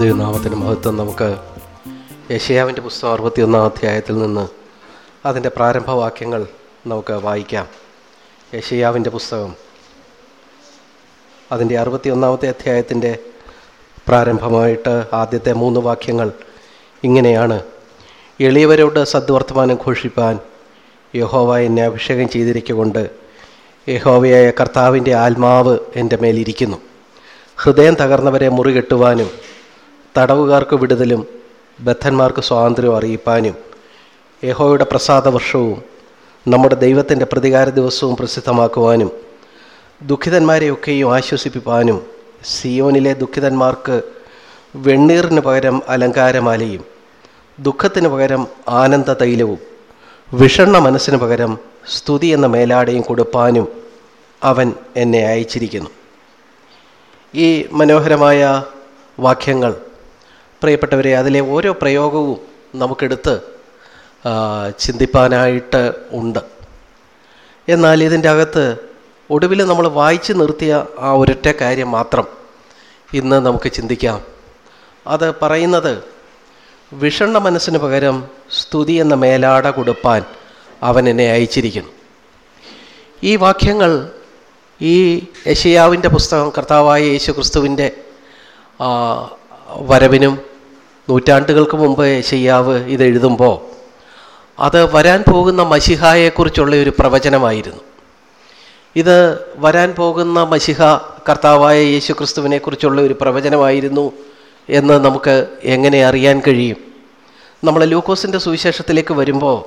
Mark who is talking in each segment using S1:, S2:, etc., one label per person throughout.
S1: ദൈവനാമത്തിന് മഹത്വം നമുക്ക് യശയാവിന്റെ പുസ്തകം അറുപത്തിയൊന്നാം അധ്യായത്തിൽ നിന്ന് അതിന്റെ പ്രാരംഭവാക്യങ്ങൾ നമുക്ക് വായിക്കാം. യശയാവിന്റെ പുസ്തകം അതിന്റെ അറുപത്തിയൊന്നാമത്തെ അധ്യായത്തിന്റെ പ്രാരംഭമായിട്ട് ആദ്യത്തെ മൂന്ന് വാക്യങ്ങൾ ഇങ്ങനെയാണ്. എളിയവരോട് സദ്വർത്തമാനം ഘോഷിപ്പാൻ യഹോവ എന്നെ അഭിഷേകം ചെയ്തിരിക്കൊണ്ട് യഹോവയായ കർത്താവിന്റെ ആത്മാവ് എന്റെ മേലിരിക്കുന്നു ഹൃദയം തകർന്നവരെ മുറികെട്ടുവാനും തടവുകാർക്ക് വിടുതലും ബദ്ധന്മാർക്ക് സ്വാതന്ത്ര്യം അറിയിപ്പാനും യഹോയുടെ പ്രസാദ വർഷവും നമ്മുടെ ദൈവത്തിന്റെ പ്രതികാര ദിവസവും പ്രസിദ്ധമാക്കുവാനും ദുഃഖിതന്മാരെയൊക്കെയും ആശ്വസിപ്പിക്കാനും സിയോനിലെ ദുഃഖിതന്മാർക്ക് വെണ്ണീറിന് പകരം അലങ്കാരമാലയും ദുഃഖത്തിന് പകരം ആനന്ദ തൈലവും വിഷണ്ണ മനസ്സിന് പകരം സ്തുതി എന്ന മേലാടയും കൊടുപ്പാനും അവൻ എന്നെ അയച്ചിരിക്കുന്നു. ഈ മനോഹരമായ വാക്യങ്ങൾ പ്രിയപ്പെട്ടവരെ അതിലെ ഓരോ പ്രയോഗവും നമുക്കെടുത്ത് ചിന്തിപ്പാനായിട്ട് ഉണ്ട്. എന്നാൽ ഇതിന്റെ അകത്ത് ഒടുവിൽ നമ്മൾ വായിച്ചു നിർത്തിയ ആ ഒരൊറ്റ കാര്യം മാത്രം ഇന്ന് നമുക്ക് ചിന്തിക്കാം. അത് പറയുന്നത് വിഷണ്ണ മനസ്സിന് പകരം സ്തുതി എന്ന മേലാട കൊടുപ്പാൻ അവൻ എന്നെ അയച്ചിരിക്കുന്നു. ഈ വാക്യങ്ങൾ ഈ യശയാവിന്റെ പുസ്തകം കർത്താവായ യേശു ക്രിസ്തുവിന്റെ വരവിനും നൂറ്റാണ്ടുകൾക്ക് മുമ്പ് യശയ്യാവ് ഇതെഴുതുമ്പോൾ അത് വരാൻ പോകുന്ന മഷിഹായെക്കുറിച്ചുള്ള ഒരു പ്രവചനമായിരുന്നു. ഇത് വരാൻ പോകുന്ന മഷിഹ കർത്താവായ യേശു ക്രിസ്തുവിനെക്കുറിച്ചുള്ള ഒരു പ്രവചനമായിരുന്നു എന്ന് നമുക്ക് എങ്ങനെ അറിയാൻ കഴിയും? നമ്മൾ ലൂക്കോസിന്റെ സുവിശേഷത്തിലേക്ക് വരുമ്പോൾ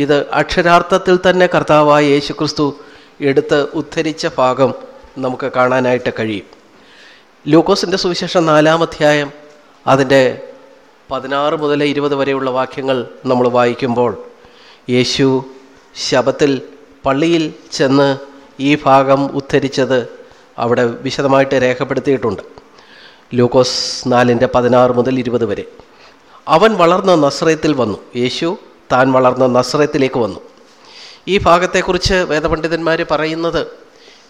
S1: ഇത് അക്ഷരാർത്ഥത്തിൽ തന്നെ കർത്താവായ യേശു ക്രിസ്തു എടുത്ത് ഉദ്ധരിച്ച ഭാഗം നമുക്ക് കാണാനായിട്ട് കഴിയും. ലൂക്കോസിന്റെ സുവിശേഷം നാലാം അധ്യായം അതിന്റെ പതിനാറ് മുതൽ ഇരുപത് വരെയുള്ള വാക്യങ്ങൾ നമ്മൾ വായിക്കുമ്പോൾ യേശു ശബത്തിൽ പള്ളിയിൽ ചെന്ന് ഈ ഭാഗം ഉദ്ധരിച്ചത് അവിടെ വിശദമായിട്ട് രേഖപ്പെടുത്തിയിട്ടുണ്ട്. ലൂക്കോസ് നാലിന്റെ പതിനാറ് മുതൽ ഇരുപത് വരെ. അവൻ വളർന്ന നസ്രയത്തിൽ വന്നു. യേശു താൻ വളർന്ന നസ്രയത്തിലേക്ക് വന്നു. ഈ ഭാഗത്തെക്കുറിച്ച് വേദപണ്ഡിതന്മാർ പറയുന്നത്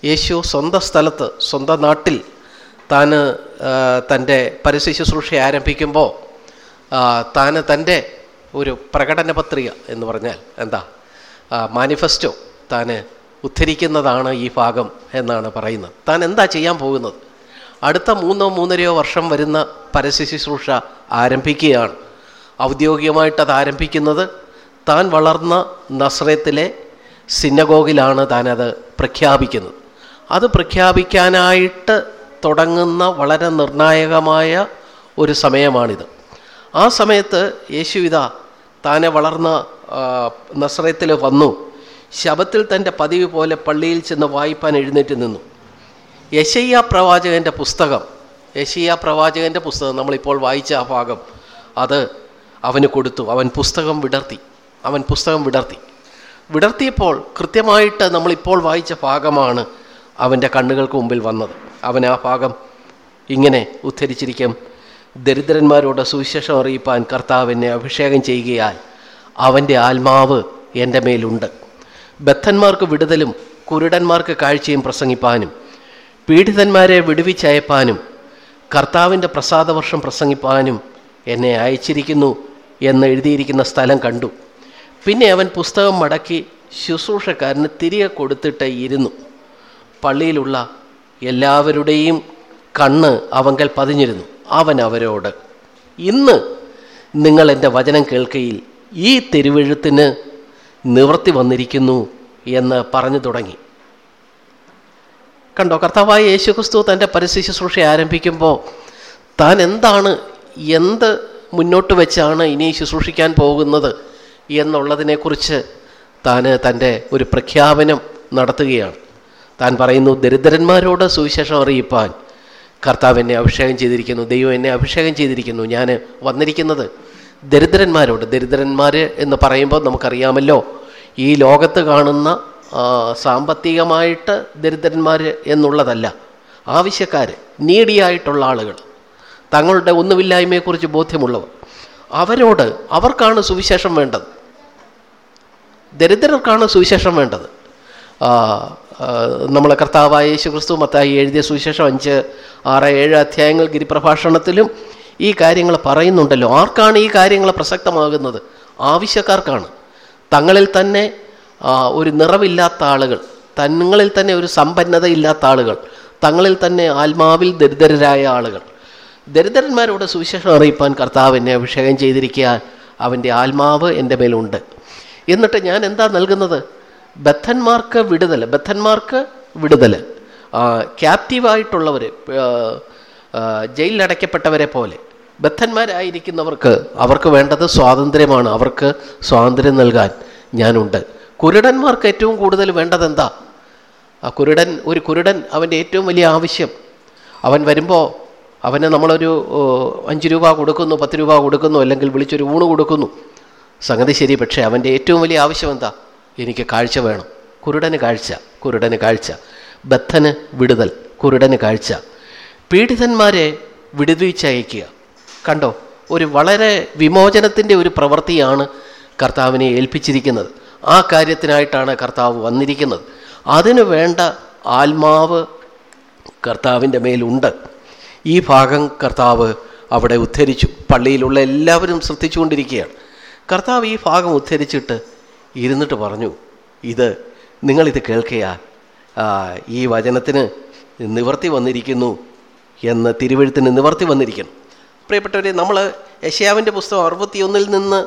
S1: യേശു സ്വന്തം സ്ഥലത്ത് സ്വന്തം നാട്ടിൽ താൻ തന്റെ പരസ്യ ശുശ്രൂഷ ആരംഭിക്കുമ്പോൾ താൻ തന്റെ ഒരു പ്രകടന പത്രിക എന്ന് പറഞ്ഞാൽ എന്താ? മാനിഫെസ്റ്റോ താൻ ഉദ്ധരിക്കുന്നതാണ് ഈ ഭാഗം എന്നാണ് പറയുന്നത്. താൻ എന്താ ചെയ്യാൻ പോകുന്നത്? അടുത്ത മൂന്നോ മൂന്നരയോ വർഷം വരുന്ന പരസ്യ ശുശ്രൂഷ ആരംഭിക്കുകയാണ്. ഔദ്യോഗികമായിട്ട് അത് ആരംഭിക്കുന്നത് താൻ വളർന്ന നസ്രയത്തിലെ സിന്നഗോഗിലാണ് താനത് പ്രഖ്യാപിക്കുന്നത്. അത് പ്രഖ്യാപിക്കാനായിട്ട് തുടങ്ങുന്ന വളരെ നിർണായകമായ ഒരു സമയമാണിത്. ആ സമയത്ത് യേശു ഇതാ താനെ വളർന്ന നസ്രയത്തിൽ വന്നു. ശബത്തിൽ തന്റെ പതിവ് പോലെ പള്ളിയിൽ ചെന്ന് വായിപ്പാൻ എഴുന്നേറ്റ് നിന്നു. യശയ്യ പ്രവാചകന്റെ പുസ്തകം. യശയ്യ പ്രവാചകന്റെ പുസ്തകം. നമ്മളിപ്പോൾ വായിച്ച ആ ഭാഗം. അത് അവന് കൊടുത്തു. അവൻ പുസ്തകം വിടർത്തി. അവൻ പുസ്തകം വിടർത്തി. വിടർത്തിയപ്പോൾ കൃത്യമായിട്ട് നമ്മളിപ്പോൾ വായിച്ച ഭാഗമാണ് അവന്റെ കണ്ണുകൾക്ക് മുമ്പിൽ വന്നത്. അവൻ ആ ഭാഗം ഇങ്ങനെ ഉദ്ധരിച്ചിരിക്കും. ദരിദ്രന്മാരോട് സുവിശേഷം അറിയിപ്പാൻ കർത്താവിനെ അഭിഷേകം ചെയ്യുകയാൽ അവന്റെ ആത്മാവ് എന്റെ മേലുണ്ട്. ബദ്ധന്മാർക്ക് വിടുതലും കുരുടന്മാർക്ക് കാഴ്ചയും പ്രസംഗിപ്പാനും പീഡിതന്മാരെ വിടുവിച്ചയപ്പാനും കർത്താവിന്റെ പ്രസാദവർഷം പ്രസംഗിപ്പാനും എന്നെ അയച്ചിരിക്കുന്നു എന്ന് എഴുതിയിരിക്കുന്ന സ്ഥലം കണ്ടു. പിന്നെ അവൻ പുസ്തകം മടക്കി ശുശ്രൂഷക്കാരന് തിരികെ കൊടുത്തിട്ട് ഇരുന്നു. പള്ളിയിലുള്ള എല്ലാവരുടെയും കണ്ണ് അവങ്കൽ പതിഞ്ഞിരുന്നു. അവൻ അവരോട് ഇന്ന് നിങ്ങൾ എന്റെ വചനം കേൾക്കയിൽ ഈ തെരുവെഴുത്തിന് നിവർത്തി വന്നിരിക്കുന്നു എന്ന് പറഞ്ഞു തുടങ്ങി. കണ്ടോ കർത്താവായ യേശു ക്രിസ്തു തന്റെ പരിശുശുശ്രൂഷ ശുശ്രൂഷ ആരംഭിക്കുമ്പോൾ താൻ എന്താണ് എന്ത് മുന്നോട്ട് വെച്ചാണ് ഇനി ശുശ്രൂഷിക്കാൻ പോകുന്നത് എന്നുള്ളതിനെക്കുറിച്ച് താൻ തന്റെ ഒരു പ്രഖ്യാപനം നടത്തുകയാണ്. താൻ പറയുന്നു ദരിദ്രന്മാരോട് സുവിശേഷം അറിയിപ്പാൻ കർത്താവ് എന്നെ അഭിഷേകം ചെയ്തിരിക്കുന്നു ദൈവം എന്നെ അഭിഷേകം ചെയ്തിരിക്കുന്നു ഞാൻ വന്നിരിക്കുന്നത് ദരിദ്രന്മാരോട്. ദരിദ്രന്മാർ എന്ന് പറയുമ്പോൾ നമുക്കറിയാമല്ലോ ഈ ലോകത്ത് കാണുന്ന സാമ്പത്തികമായിട്ട് ദരിദ്രന്മാർ എന്നുള്ളതല്ല ആവശ്യക്കാർ നീടിയായിട്ടുള്ള ആളുകൾ തങ്ങളുടെ ഒന്നുമില്ലായ്മയെക്കുറിച്ച് ബോധ്യമുള്ളവർ. അവരോട് അവർക്കാണ് സുവിശേഷം വേണ്ടത്. ദരിദ്രർക്കാണ് സുവിശേഷം വേണ്ടത്. നമ്മളെ കർത്താവായ യേശു ക്രിസ്തു മത്തായി എഴുതിയ സുവിശേഷം അഞ്ച് ആറ് ഏഴ് അധ്യായങ്ങൾ ഗിരിപ്രഭാഷണത്തിലും ഈ കാര്യങ്ങൾ പറയുന്നുണ്ടല്ലോ. ആർക്കാണ് ഈ കാര്യങ്ങൾ പ്രസക്തമാകുന്നത്? ആവശ്യക്കാർക്കാണ്. തങ്ങളിൽ തന്നെ ഒരു നിറവില്ലാത്ത ആളുകൾ തങ്ങളിൽ തന്നെ ഒരു സമ്പന്നത ഇല്ലാത്ത ആളുകൾ തങ്ങളിൽ തന്നെ ആത്മാവിൽ ദരിദ്രരായ ആളുകൾ. ദരിദ്രന്മാരോട് സുവിശേഷം അറിയിപ്പാൻ കർത്താവ് എന്നെ അഭിഷേകം ചെയ്തിരിക്കുക അവന്റെ ആത്മാവ് എന്റെ മേലുണ്ട്. എന്നിട്ട് ഞാൻ എന്താ നൽകുന്നത്? ബദ്ധന്മാർക്ക് വിടുതൽ ബദ്ധന്മാർക്ക് വിടുതൽ. ക്യാപ്റ്റീവായിട്ടുള്ളവർ ജയിലിലടയ്ക്കപ്പെട്ടവരെ പോലെ. ബദ്ധന്മാരായിരിക്കുന്നവർക്ക് അവർക്ക് വേണ്ടത് സ്വാതന്ത്ര്യമാണ് അവർക്ക് സ്വാതന്ത്ര്യം നൽകാൻ ഞാനുണ്ട്. കുരുടന്മാർക്ക് ഏറ്റവും കൂടുതൽ വേണ്ടത് എന്താ? ആ കുരുടൻ ഒരു കുരുടൻ അവന്റെ ഏറ്റവും വലിയ ആവശ്യം. അവൻ വരുമ്പോൾ അവന് നമ്മളൊരു അഞ്ച് രൂപ കൊടുക്കുന്നു പത്ത് രൂപ കൊടുക്കുന്നു അല്ലെങ്കിൽ വിളിച്ചൊരു ഊണ് കൊടുക്കുന്നു. സംഗതി ശരി പക്ഷേ അവന്റെ ഏറ്റവും വലിയ ആവശ്യം എന്താ? എനിക്ക് കാഴ്ച വേണം. കുരുടന് കാഴ്ച കുരുടന് കാഴ്ച. ബദ്ധന് വിടുതൽ കുരുടന് കാഴ്ച. പീഡിതന്മാരെ വിടുവിച്ചയക്കുക കണ്ടോ? ഒരു വളരെ വിമോചനത്തിന്റെ ഒരു പ്രവൃത്തിയാണ് കർത്താവിനെ ഏൽപ്പിച്ചിരിക്കുന്നത്. ആ കാര്യത്തിനായിട്ടാണ് കർത്താവ് വന്നിരിക്കുന്നത്. അതിനു വേണ്ട ആത്മാവ് കർത്താവിന്റെ മേലുണ്ട്. ഈ ഭാഗം കർത്താവ് അവിടെ ഉദ്ധരിച്ചു. പള്ളിയിലുള്ള എല്ലാവരും ശ്രദ്ധിച്ചുകൊണ്ടിരിക്കുകയാണ്. കർത്താവ് ഈ ഭാഗം ഉദ്ധരിച്ചിട്ട് ഇരുന്നിട്ട് പറഞ്ഞു ഇത് നിങ്ങളിത് കേൾക്കുകയാ ഈ വചനത്തിന് നിവർത്തി വന്നിരിക്കുന്നു എന്ന് തിരുവഴുത്തിന് നിവർത്തി വന്നിരിക്കുന്നു. പ്രിയപ്പെട്ടവരെ നമ്മൾ യശയാവിന്റെ പുസ്തകം അറുപത്തിയൊന്നിൽ നിന്ന്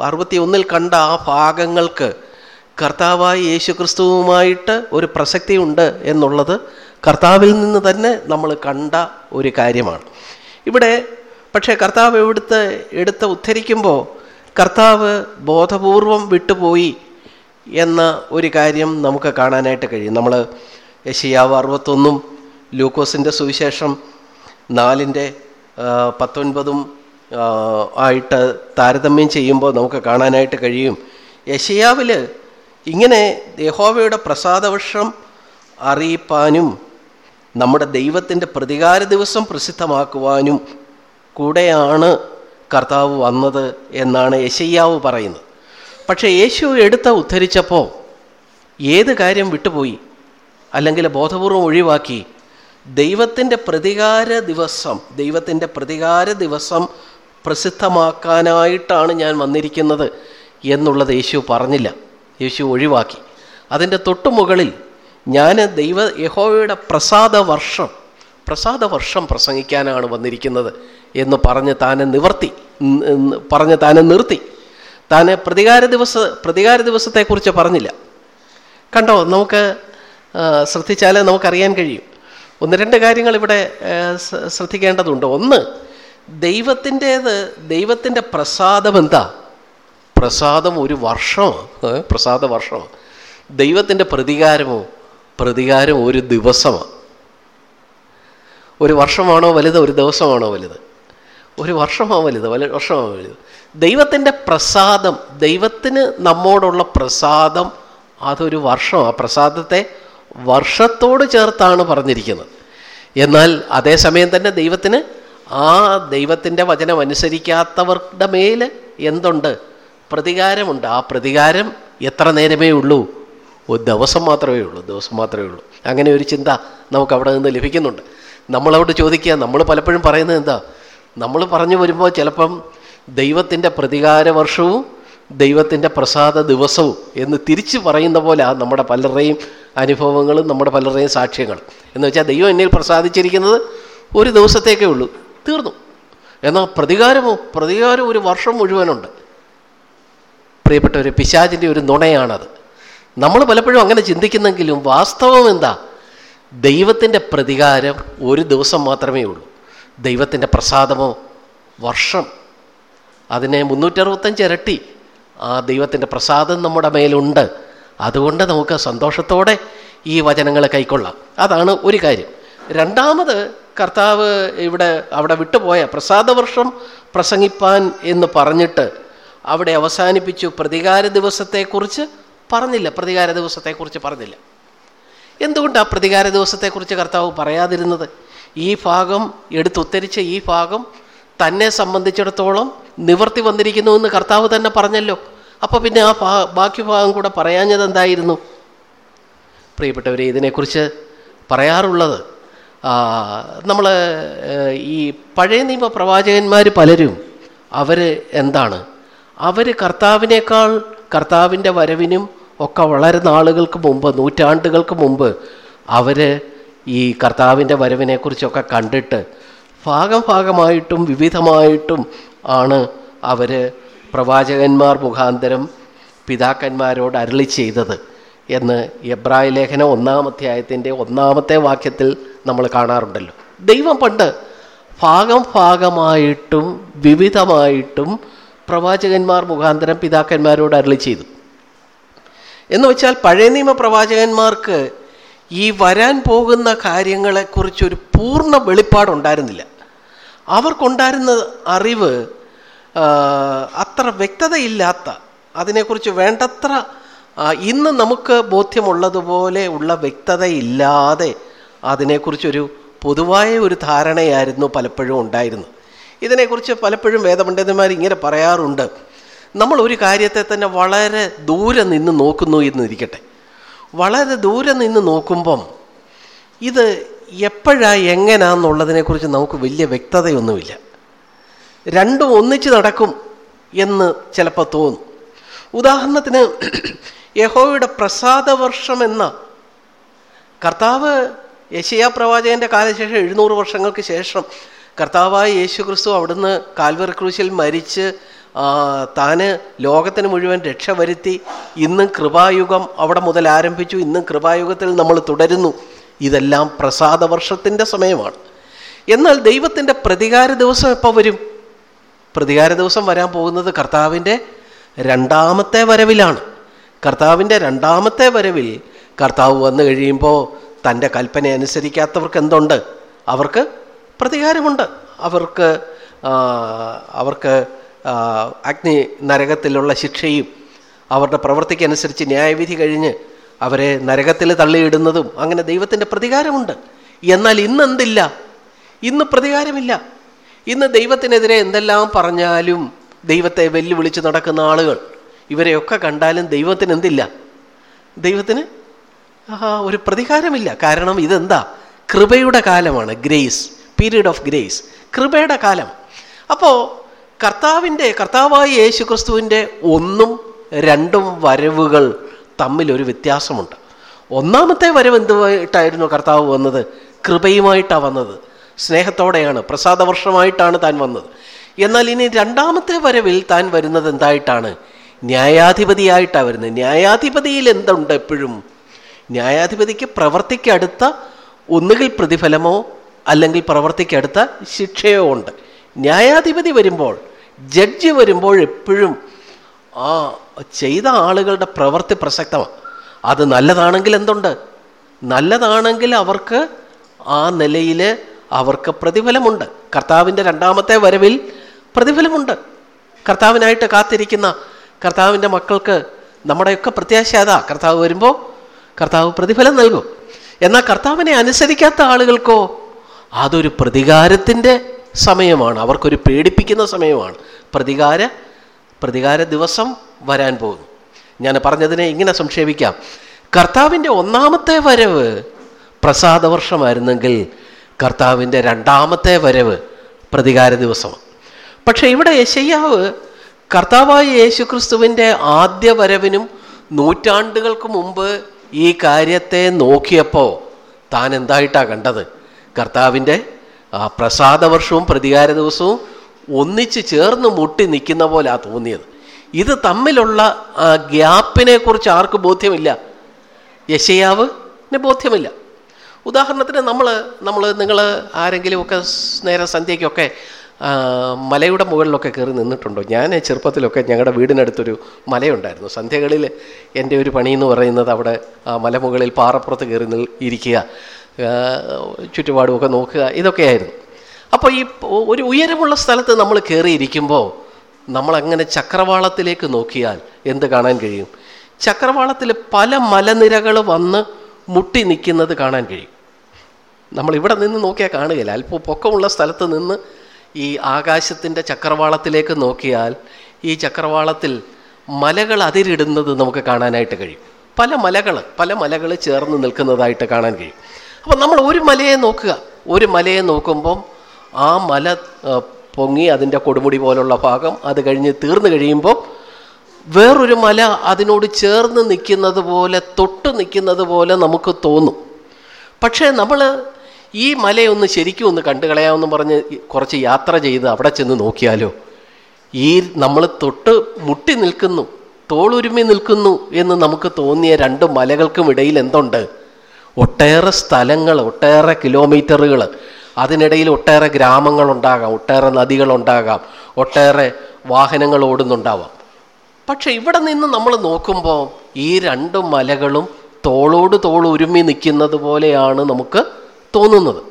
S1: അറുപത്തിയൊന്നിൽ കണ്ട ആ ഭാഗങ്ങൾക്ക് കർത്താവായി യേശു ക്രിസ്തുവുമായിട്ട് ഒരു പ്രസക്തിയുണ്ട് എന്നുള്ളത് കർത്താവിൽ നിന്ന് തന്നെ നമ്മൾ കണ്ട ഒരു കാര്യമാണ്. ഇവിടെ പക്ഷേ കർത്താവ് എവിടുത്തെ എടുത്ത് ഉദ്ധരിക്കുമ്പോൾ കർത്താവ് ബോധപൂർവം വിട്ടുപോയി എന്ന ഒരു കാര്യം നമുക്ക് കാണാനായിട്ട് കഴിയും. നമ്മൾ യശിയാവ് അറുപത്തൊന്നും ലൂക്കോസിന്റെ സുവിശേഷം നാലിന്റെ പത്തൊൻപതും ആയിട്ട് താരതമ്യം ചെയ്യുമ്പോൾ നമുക്ക് കാണാനായിട്ട് കഴിയും. യശയാവിൽ ഇങ്ങനെ യഹോവയുടെ പ്രസാദവർഷം അറിയിപ്പാനും നമ്മുടെ ദൈവത്തിന്റെ പ്രതികാര ദിവസം പ്രസിദ്ധമാക്കുവാനും കൂടെയാണ് കർത്താവ് വന്നത് എന്നാണ് യശയ്യാവ് പറയുന്നത്. പക്ഷേ യേശു എടുത്ത ഉദ്ധരിച്ചപ്പോൾ ഏത് കാര്യം വിട്ടുപോയി? അല്ലെങ്കിൽ ബോധപൂർവം ഒഴിവാക്കി ദൈവത്തിന്റെ പ്രതികാര ദിവസം ദൈവത്തിന്റെ പ്രതികാര ദിവസം പ്രസിദ്ധമാക്കാനായിട്ടാണ് ഞാൻ വന്നിരിക്കുന്നത് എന്നുള്ളത് യേശു പറഞ്ഞില്ല. യേശു ഒഴിവാക്കി. അതിന്റെ തൊട്ടുമുകളിൽ ഞാൻ ദൈവ യഹോവയുടെ പ്രസാദ വർഷം പ്രസാദ വർഷം പ്രസംഗിക്കാനാണ് വന്നിരിക്കുന്നത്. എന്ന് പറഞ്ഞ് താനെ നിവർത്തി പറഞ്ഞ് താനെ നിർത്തി. താനെ പ്രതികാര ദിവസ പ്രതികാര ദിവസത്തെക്കുറിച്ച് പറഞ്ഞില്ല. കണ്ടോ നമുക്ക് ശ്രദ്ധിച്ചാൽ നമുക്കറിയാൻ കഴിയും. ഒന്ന് രണ്ട് കാര്യങ്ങൾ ഇവിടെ ശ്രദ്ധിക്കേണ്ടതുണ്ട്. ഒന്ന് ദൈവത്തിന്റേത് ദൈവത്തിന്റെ പ്രസാദം എന്താ? പ്രസാദം ഒരു വർഷമാണ് പ്രസാദ വർഷമാണ് ദൈവത്തിന്റെ പ്രതികാരമോ പ്രതികാരം ഒരു ദിവസമാണ് ഒരു വർഷമാണോ വലുത് ഒരു ദിവസമാണോ വലുത്? ഒരു വർഷമാണോ വലുത് വല വർഷമാണോ വലുത്. ദൈവത്തിന്റെ പ്രസാദം ദൈവത്തിന് നമ്മോടുള്ള പ്രസാദം അതൊരു വർഷം ആ പ്രസാദത്തെ വർഷത്തോട് ചേർത്താണ് പറഞ്ഞിരിക്കുന്നത്. എന്നാൽ അതേസമയം തന്നെ ദൈവത്തിന് ആ ദൈവത്തിന്റെ വചനം അനുസരിക്കാത്തവരുടെ മേൽ എന്തുണ്ട്? പ്രതികാരമുണ്ട്. ആ പ്രതികാരം എത്ര നേരമേ ഉള്ളൂ? ഒരു ദിവസം മാത്രമേ ഉള്ളൂ ദിവസം മാത്രമേ ഉള്ളൂ. അങ്ങനെ ഒരു ചിന്ത നമുക്ക് അവിടെ നിന്ന് ലഭിക്കുന്നുണ്ട്. നമ്മളവിടെ ചോദിക്കുക നമ്മൾ പലപ്പോഴും പറയുന്നത് എന്താ? നമ്മൾ പറഞ്ഞു വരുമ്പോൾ ചിലപ്പം ദൈവത്തിന്റെ പ്രതികാര വർഷവും ദൈവത്തിന്റെ പ്രസാദ ദിവസവും എന്ന് തിരിച്ച് പറയുന്ന പോലെ നമ്മുടെ പലരുടെയും അനുഭവങ്ങളും നമ്മുടെ പലരുടെയും സാക്ഷ്യങ്ങളും എന്ന് വെച്ചാൽ ദൈവം എന്നിൽ പ്രസാദിച്ചിരിക്കുന്നത് ഒരു ദിവസത്തേക്കേ ഉള്ളൂ. തീർന്നു. എന്നാൽ പ്രതികാരമോ പ്രതികാരം ഒരു വർഷം മുഴുവനുണ്ട്. പ്രിയപ്പെട്ട ഒരു പിശാചിന്റെ ഒരു നുണയാണത്. നമ്മൾ പലപ്പോഴും അങ്ങനെ ചിന്തിക്കുന്നെങ്കിലും വാസ്തവം എന്താ? ദൈവത്തിന്റെ പ്രതികാരം ഒരു ദിവസം മാത്രമേ ഉള്ളൂ. ദൈവത്തിന്റെ പ്രസാദമോ? വർഷം. അതിനെ മുന്നൂറ്ററുപത്തഞ്ച് ഇരട്ടി. ആ ദൈവത്തിന്റെ പ്രസാദം നമ്മുടെ മേലുണ്ട്. അതുകൊണ്ട് നമുക്ക് സന്തോഷത്തോടെ ഈ വചനങ്ങൾ കൈക്കൊള്ളാം. അതാണ് ഒരു കാര്യം. രണ്ടാമത് കർത്താവ് ഇവിടെ അവിടെ വിട്ടുപോയ പ്രസാദവർഷം പ്രസംഗിപ്പാൻ എന്ന് പറഞ്ഞിട്ട് അവിടെ അവസാനിപ്പിച്ചു. പ്രതികാര ദിവസത്തെക്കുറിച്ച് പറഞ്ഞില്ല. പ്രതികാര ദിവസത്തെക്കുറിച്ച് പറഞ്ഞില്ല. എന്തുകൊണ്ടാണ് പ്രതികാര ദിവസത്തെക്കുറിച്ച് കർത്താവ് പറയാതിരുന്നത്? ഈ ഭാഗം എടുത്തുത്തരിച്ച ഈ ഭാഗം തന്നെ സംബന്ധിച്ചിടത്തോളം നിവർത്തി വന്നിരിക്കുന്നു എന്ന് കർത്താവ് തന്നെ പറഞ്ഞല്ലോ. അപ്പോൾ പിന്നെ ആ ബാക്കി ഭാഗം കൂടെ പറയാഞ്ഞത് എന്തായിരുന്നു? പ്രിയപ്പെട്ടവരെ ഇതിനെക്കുറിച്ച് പറയാറുള്ളത് നമ്മൾ ഈ പഴയ നിയമ പ്രവാചകന്മാർ പലരും അവർ എന്താണ്? അവർ കർത്താവിനേക്കാൾ കർത്താവിന്റെ വരവിനും ഒക്കെ വളരെ നാളുകൾക്ക് മുമ്പ് നൂറ്റാണ്ടുകൾക്ക് മുമ്പ് അവർ ഈ കർത്താവിന്റെ വരവിനെക്കുറിച്ചൊക്കെ കണ്ടിട്ട് ഭാഗം ഭാഗമായിട്ടും വിവിധമായിട്ടും ആണ് അവർ പ്രവാചകന്മാർ മുഖാന്തരം പിതാക്കന്മാരോട് അരളി ചെയ്തത് എന്ന് എബ്രായ ലേഖനം ഒന്നാം അധ്യായത്തിന്റെ ഒന്നാമത്തെ വാക്യത്തിൽ നമ്മൾ കാണാറുണ്ടല്ലോ. ദൈവം പണ്ട് ഭാഗം ഭാഗമായിട്ടും വിവിധമായിട്ടും പ്രവാചകന്മാർ മുഖാന്തരം പിതാക്കന്മാരോട് അരളി ചെയ്തു. എന്ന് വെച്ചാൽ പഴയ നിയമ പ്രവാചകന്മാർക്ക് ഈ വരാൻ പോകുന്ന കാര്യങ്ങളെക്കുറിച്ചൊരു പൂർണ വെളിപ്പാടുണ്ടായിരുന്നില്ല. അവർക്കുണ്ടായിരുന്ന അറിവ് അത്ര വ്യക്തതയില്ലാത്ത അതിനെക്കുറിച്ച് വേണ്ടത്ര ഇന്ന് നമുക്ക് ബോധ്യമുള്ളതുപോലെ ഉള്ള വ്യക്തതയില്ലാതെ അതിനെക്കുറിച്ചൊരു പൊതുവായ ഒരു ധാരണയായിരുന്നു പലപ്പോഴും ഉണ്ടായിരുന്നു. ഇതിനെക്കുറിച്ച് പലപ്പോഴും വേദപണ്ഡിതന്മാർ ഇങ്ങനെ പറയാറുണ്ട് നമ്മൾ ഒരു കാര്യത്തെ തന്നെ വളരെ ദൂരെ നിന്ന് നോക്കുന്നു എന്നിരിക്കട്ടെ. വളരെ ദൂരെ നിന്ന് നോക്കുമ്പം ഇത് എപ്പോഴാ എങ്ങനാന്നുള്ളതിനെക്കുറിച്ച് നമുക്ക് വലിയ വ്യക്തതയൊന്നുമില്ല. രണ്ടും ഒന്നിച്ച് നടക്കും എന്ന് ചിലപ്പോൾ തോന്നും. ഉദാഹരണത്തിന് യഹോയുടെ പ്രസാദവർഷം എന്ന കർത്താവ് യശയാ പ്രവാചകന്റെ കാലശേഷം എഴുന്നൂറ് വർഷങ്ങൾക്ക് ശേഷം കർത്താവായ യേശു ക്രിസ്തു അവിടുന്ന് കാൽവർ ക്രൂശിൽ മരിച്ച് താന് ലോകത്തിന് മുഴുവൻ രക്ഷ വരുത്തി ഇന്നും കൃപായുഗം അവിടെ മുതൽ ആരംഭിച്ചു ഇന്നും കൃപായുഗത്തിൽ നമ്മൾ തുടരുന്നു. ഇതെല്ലാം പ്രസാദവർഷത്തിന്റെ സമയമാണ്. എന്നാൽ ദൈവത്തിന്റെ പ്രതികാര ദിവസം എപ്പോൾ വരും? പ്രതികാര ദിവസം വരാൻ പോകുന്നത് കർത്താവിന്റെ രണ്ടാമത്തെ വരവിലാണ്. കർത്താവിന്റെ രണ്ടാമത്തെ വരവിൽ കർത്താവ് വന്നു കഴിയുമ്പോൾ തന്റെ കൽപ്പന അനുസരിക്കാത്തവർക്ക് എന്തുണ്ട്? അവർക്ക് പ്രതികാരമുണ്ട്. അവർക്ക് അവർക്ക് അഗ്നി നരകത്തിലുള്ള ശിക്ഷയും അവരുടെ പ്രവൃത്തിക്കനുസരിച്ച് ന്യായവിധി കഴിഞ്ഞ് അവരെ നരകത്തിൽ തള്ളിയിടുന്നതും അങ്ങനെ ദൈവത്തിന്റെ പ്രതികാരമുണ്ട്. എന്നാൽ ഇന്നെന്തില്ല? ഇന്ന് പ്രതികാരമില്ല. ഇന്ന് ദൈവത്തിനെതിരെ എന്തെല്ലാം പറഞ്ഞാലും ദൈവത്തെ വെല്ലുവിളിച്ച് നടക്കുന്ന ആളുകൾ ഇവരെയൊക്കെ കണ്ടാലും ദൈവത്തിന് എന്തില്ല? ദൈവത്തിന് ഒരു പ്രതികാരമില്ല. കാരണം ഇതെന്താ? കൃപയുടെ കാലമാണ് ഗ്രേസ് പീരീഡ് ഓഫ് ഗ്രേസ്. കൃപയുടെ കാലം. അപ്പോൾ കർത്താവിന്റെ കർത്താവായി യേശു ക്രിസ്തുവിന്റെ ഒന്നും രണ്ടും വരവുകൾ തമ്മിലൊരു വ്യത്യാസമുണ്ട്. ഒന്നാമത്തെ വരവ് എന്തുമായിട്ടായിരുന്നു കർത്താവ് വന്നത്? കൃപയുമായിട്ടാണ് വന്നത്. സ്നേഹത്തോടെയാണ് പ്രസാദവർഷമായിട്ടാണ് താൻ വന്നത്. എന്നാൽ ഇനി രണ്ടാമത്തെ വരവിൽ താൻ വരുന്നത് എന്തായിട്ടാണ്? ന്യായാധിപതിയായിട്ടാണ് വരുന്നത്. ന്യായാധിപതിയിൽ എന്തുണ്ട് എപ്പോഴും? ന്യായാധിപതിക്ക് പ്രവർത്തിക്കടുത്ത ഒന്നുകിൽ പ്രതിഫലമോ അല്ലെങ്കിൽ പ്രവർത്തിക്കടുത്ത ശിക്ഷയോ ഉണ്ട്. ന്യായാധിപതി വരുമ്പോൾ ജഡ്ജി വരുമ്പോൾ എപ്പോഴും ആ ചെയ്ത ആളുകളുടെ പ്രവൃത്തി പ്രസക്തമാണ് അത് നല്ലതാണെങ്കിൽ എന്തുണ്ട്? നല്ലതാണെങ്കിൽ അവർക്ക് ആ നിലയിൽ അവർക്ക് പ്രതിഫലമുണ്ട്. കർത്താവിന്റെ രണ്ടാമത്തെ വരവിൽ പ്രതിഫലമുണ്ട്. കർത്താവിനായിട്ട് കാത്തിരിക്കുന്ന കർത്താവിന്റെ മക്കൾക്ക് നമ്മുടെയൊക്കെ പ്രത്യാശ അതാ. കർത്താവ് വരുമ്പോൾ കർത്താവ് പ്രതിഫലം നൽകും. എന്നാൽ കർത്താവിനെ അനുസരിക്കാത്ത ആളുകൾക്കോ അതൊരു പ്രതികാരത്തിന്റെ സമയമാണ്. അവർക്കൊരു പേടിപ്പിക്കുന്ന സമയമാണ്. പ്രതികാര പ്രതികാര ദിവസം വരാൻ പോകുന്നു. ഞാൻ പറഞ്ഞതിനെ ഇങ്ങനെ സംക്ഷേപിക്കാം. കർത്താവിന്റെ ഒന്നാമത്തെ വരവ് പ്രസാദവർഷമായിരുന്നെങ്കിൽ കർത്താവിന്റെ രണ്ടാമത്തെ വരവ് പ്രതികാര ദിവസമാണ്. പക്ഷേ ഇവിടെ യശയ്യാവ് കർത്താവായ യേശു ക്രിസ്തുവിന്റെ ആദ്യ വരവിനും നൂറ്റാണ്ടുകൾക്ക് മുമ്പ് ഈ കാര്യത്തെ നോക്കിയപ്പോൾ താൻ എന്തായിട്ടാണ് കണ്ടത്? കർത്താവിന്റെ ആ പ്രസാദ വർഷവും പ്രതികാര ദിവസവും ഒന്നിച്ച് ചേർന്ന് മുട്ടി നിൽക്കുന്ന പോലെ ആ തോന്നിയത്. ഇത് തമ്മിലുള്ള ആ ഗ്യാപ്പിനെ കുറിച്ച് ആർക്ക് ബോധ്യമില്ല. യശയാവിന് ബോധ്യമില്ല. ഉദാഹരണത്തിന് നമ്മൾ നമ്മൾ നിങ്ങൾ ആരെങ്കിലുമൊക്കെ നേരെ സന്ധ്യയ്ക്കൊക്കെ മലയുടെ മുകളിലൊക്കെ കയറി നിന്നിട്ടുണ്ടോ? ഞാൻ ചെറുപ്പത്തിലൊക്കെ ഞങ്ങളുടെ വീടിനടുത്തൊരു മലയുണ്ടായിരുന്നു. സന്ധ്യകളിൽ എന്റെ ഒരു പണി എന്ന് പറയുന്നത് അവിടെ മലമുകളിൽ പാറപ്പുറത്ത് കയറി ഇരിക്കുക. ചുറ്റുപാടുമൊക്കെ നോക്കുക ഇതൊക്കെയായിരുന്നു. അപ്പോൾ ഈ ഒരു ഉയരമുള്ള സ്ഥലത്ത് നമ്മൾ കയറിയിരിക്കുമ്പോൾ നമ്മളങ്ങനെ ചക്രവാളത്തിലേക്ക് നോക്കിയാൽ എന്ത് കാണാൻ കഴിയും? ചക്രവാളത്തിൽ പല മലനിരകൾ വന്ന് മുട്ടി നിൽക്കുന്നത് കാണാൻ കഴിയും. നമ്മൾ ഇവിടെ നിന്ന് നോക്കിയാൽ കാണുകയില്ല. അല്പം പൊക്കമുള്ള സ്ഥലത്ത് നിന്ന് ഈ ആകാശത്തിന്റെ ചക്രവാളത്തിലേക്ക് നോക്കിയാൽ ഈ ചക്രവാളത്തിൽ മലകൾ അതിരിടുന്നത് നമുക്ക് കാണാനായിട്ട് കഴിയും. പല മലകൾ പല മലകൾ ചേർന്ന് നിൽക്കുന്നതായിട്ട് കാണാൻ കഴിയും. അപ്പോൾ നമ്മൾ ഒരു മലയെ നോക്കുക. ഒരു മലയെ നോക്കുമ്പം ആ മല പൊങ്ങി അതിന്റെ കൊടുമുടി പോലുള്ള ഭാഗം അത് കഴിഞ്ഞ് തീർന്നു കഴിയുമ്പോൾ വേറൊരു മല അതിനോട് ചേർന്ന് നിൽക്കുന്നത് പോലെ തൊട്ട് നിൽക്കുന്നത് പോലെ നമുക്ക് തോന്നും. പക്ഷേ നമ്മൾ ഈ മലയൊന്ന് ശരിക്കും ഒന്ന് കണ്ടു കളയാമെന്ന് പറഞ്ഞ് കുറച്ച് യാത്ര ചെയ്ത് അവിടെ ചെന്ന് നോക്കിയാലോ ഈ നമ്മൾ തൊട്ട് മുട്ടി നിൽക്കുന്നു തോളുരുമി നിൽക്കുന്നു എന്ന് നമുക്ക് തോന്നിയ രണ്ട് മലകൾക്കും ഇടയിൽ എന്തുണ്ട്? ഒട്ടേറെ സ്ഥലങ്ങൾ ഒട്ടേറെ കിലോമീറ്ററുകൾ അതിനിടയിൽ ഒട്ടേറെ ഗ്രാമങ്ങളുണ്ടാകാം ഒട്ടേറെ നദികളുണ്ടാകാം ഒട്ടേറെ വാഹനങ്ങൾ ഓടുന്നുണ്ടാവാം. പക്ഷെ ഇവിടെ നിന്ന് നമ്മൾ നോക്കുമ്പോൾ ഈ രണ്ട് മലകളും തോളോട് തോൾ ഒരുമി നിൽക്കുന്നത് പോലെയാണ് നമുക്ക് തോന്നുന്നത്.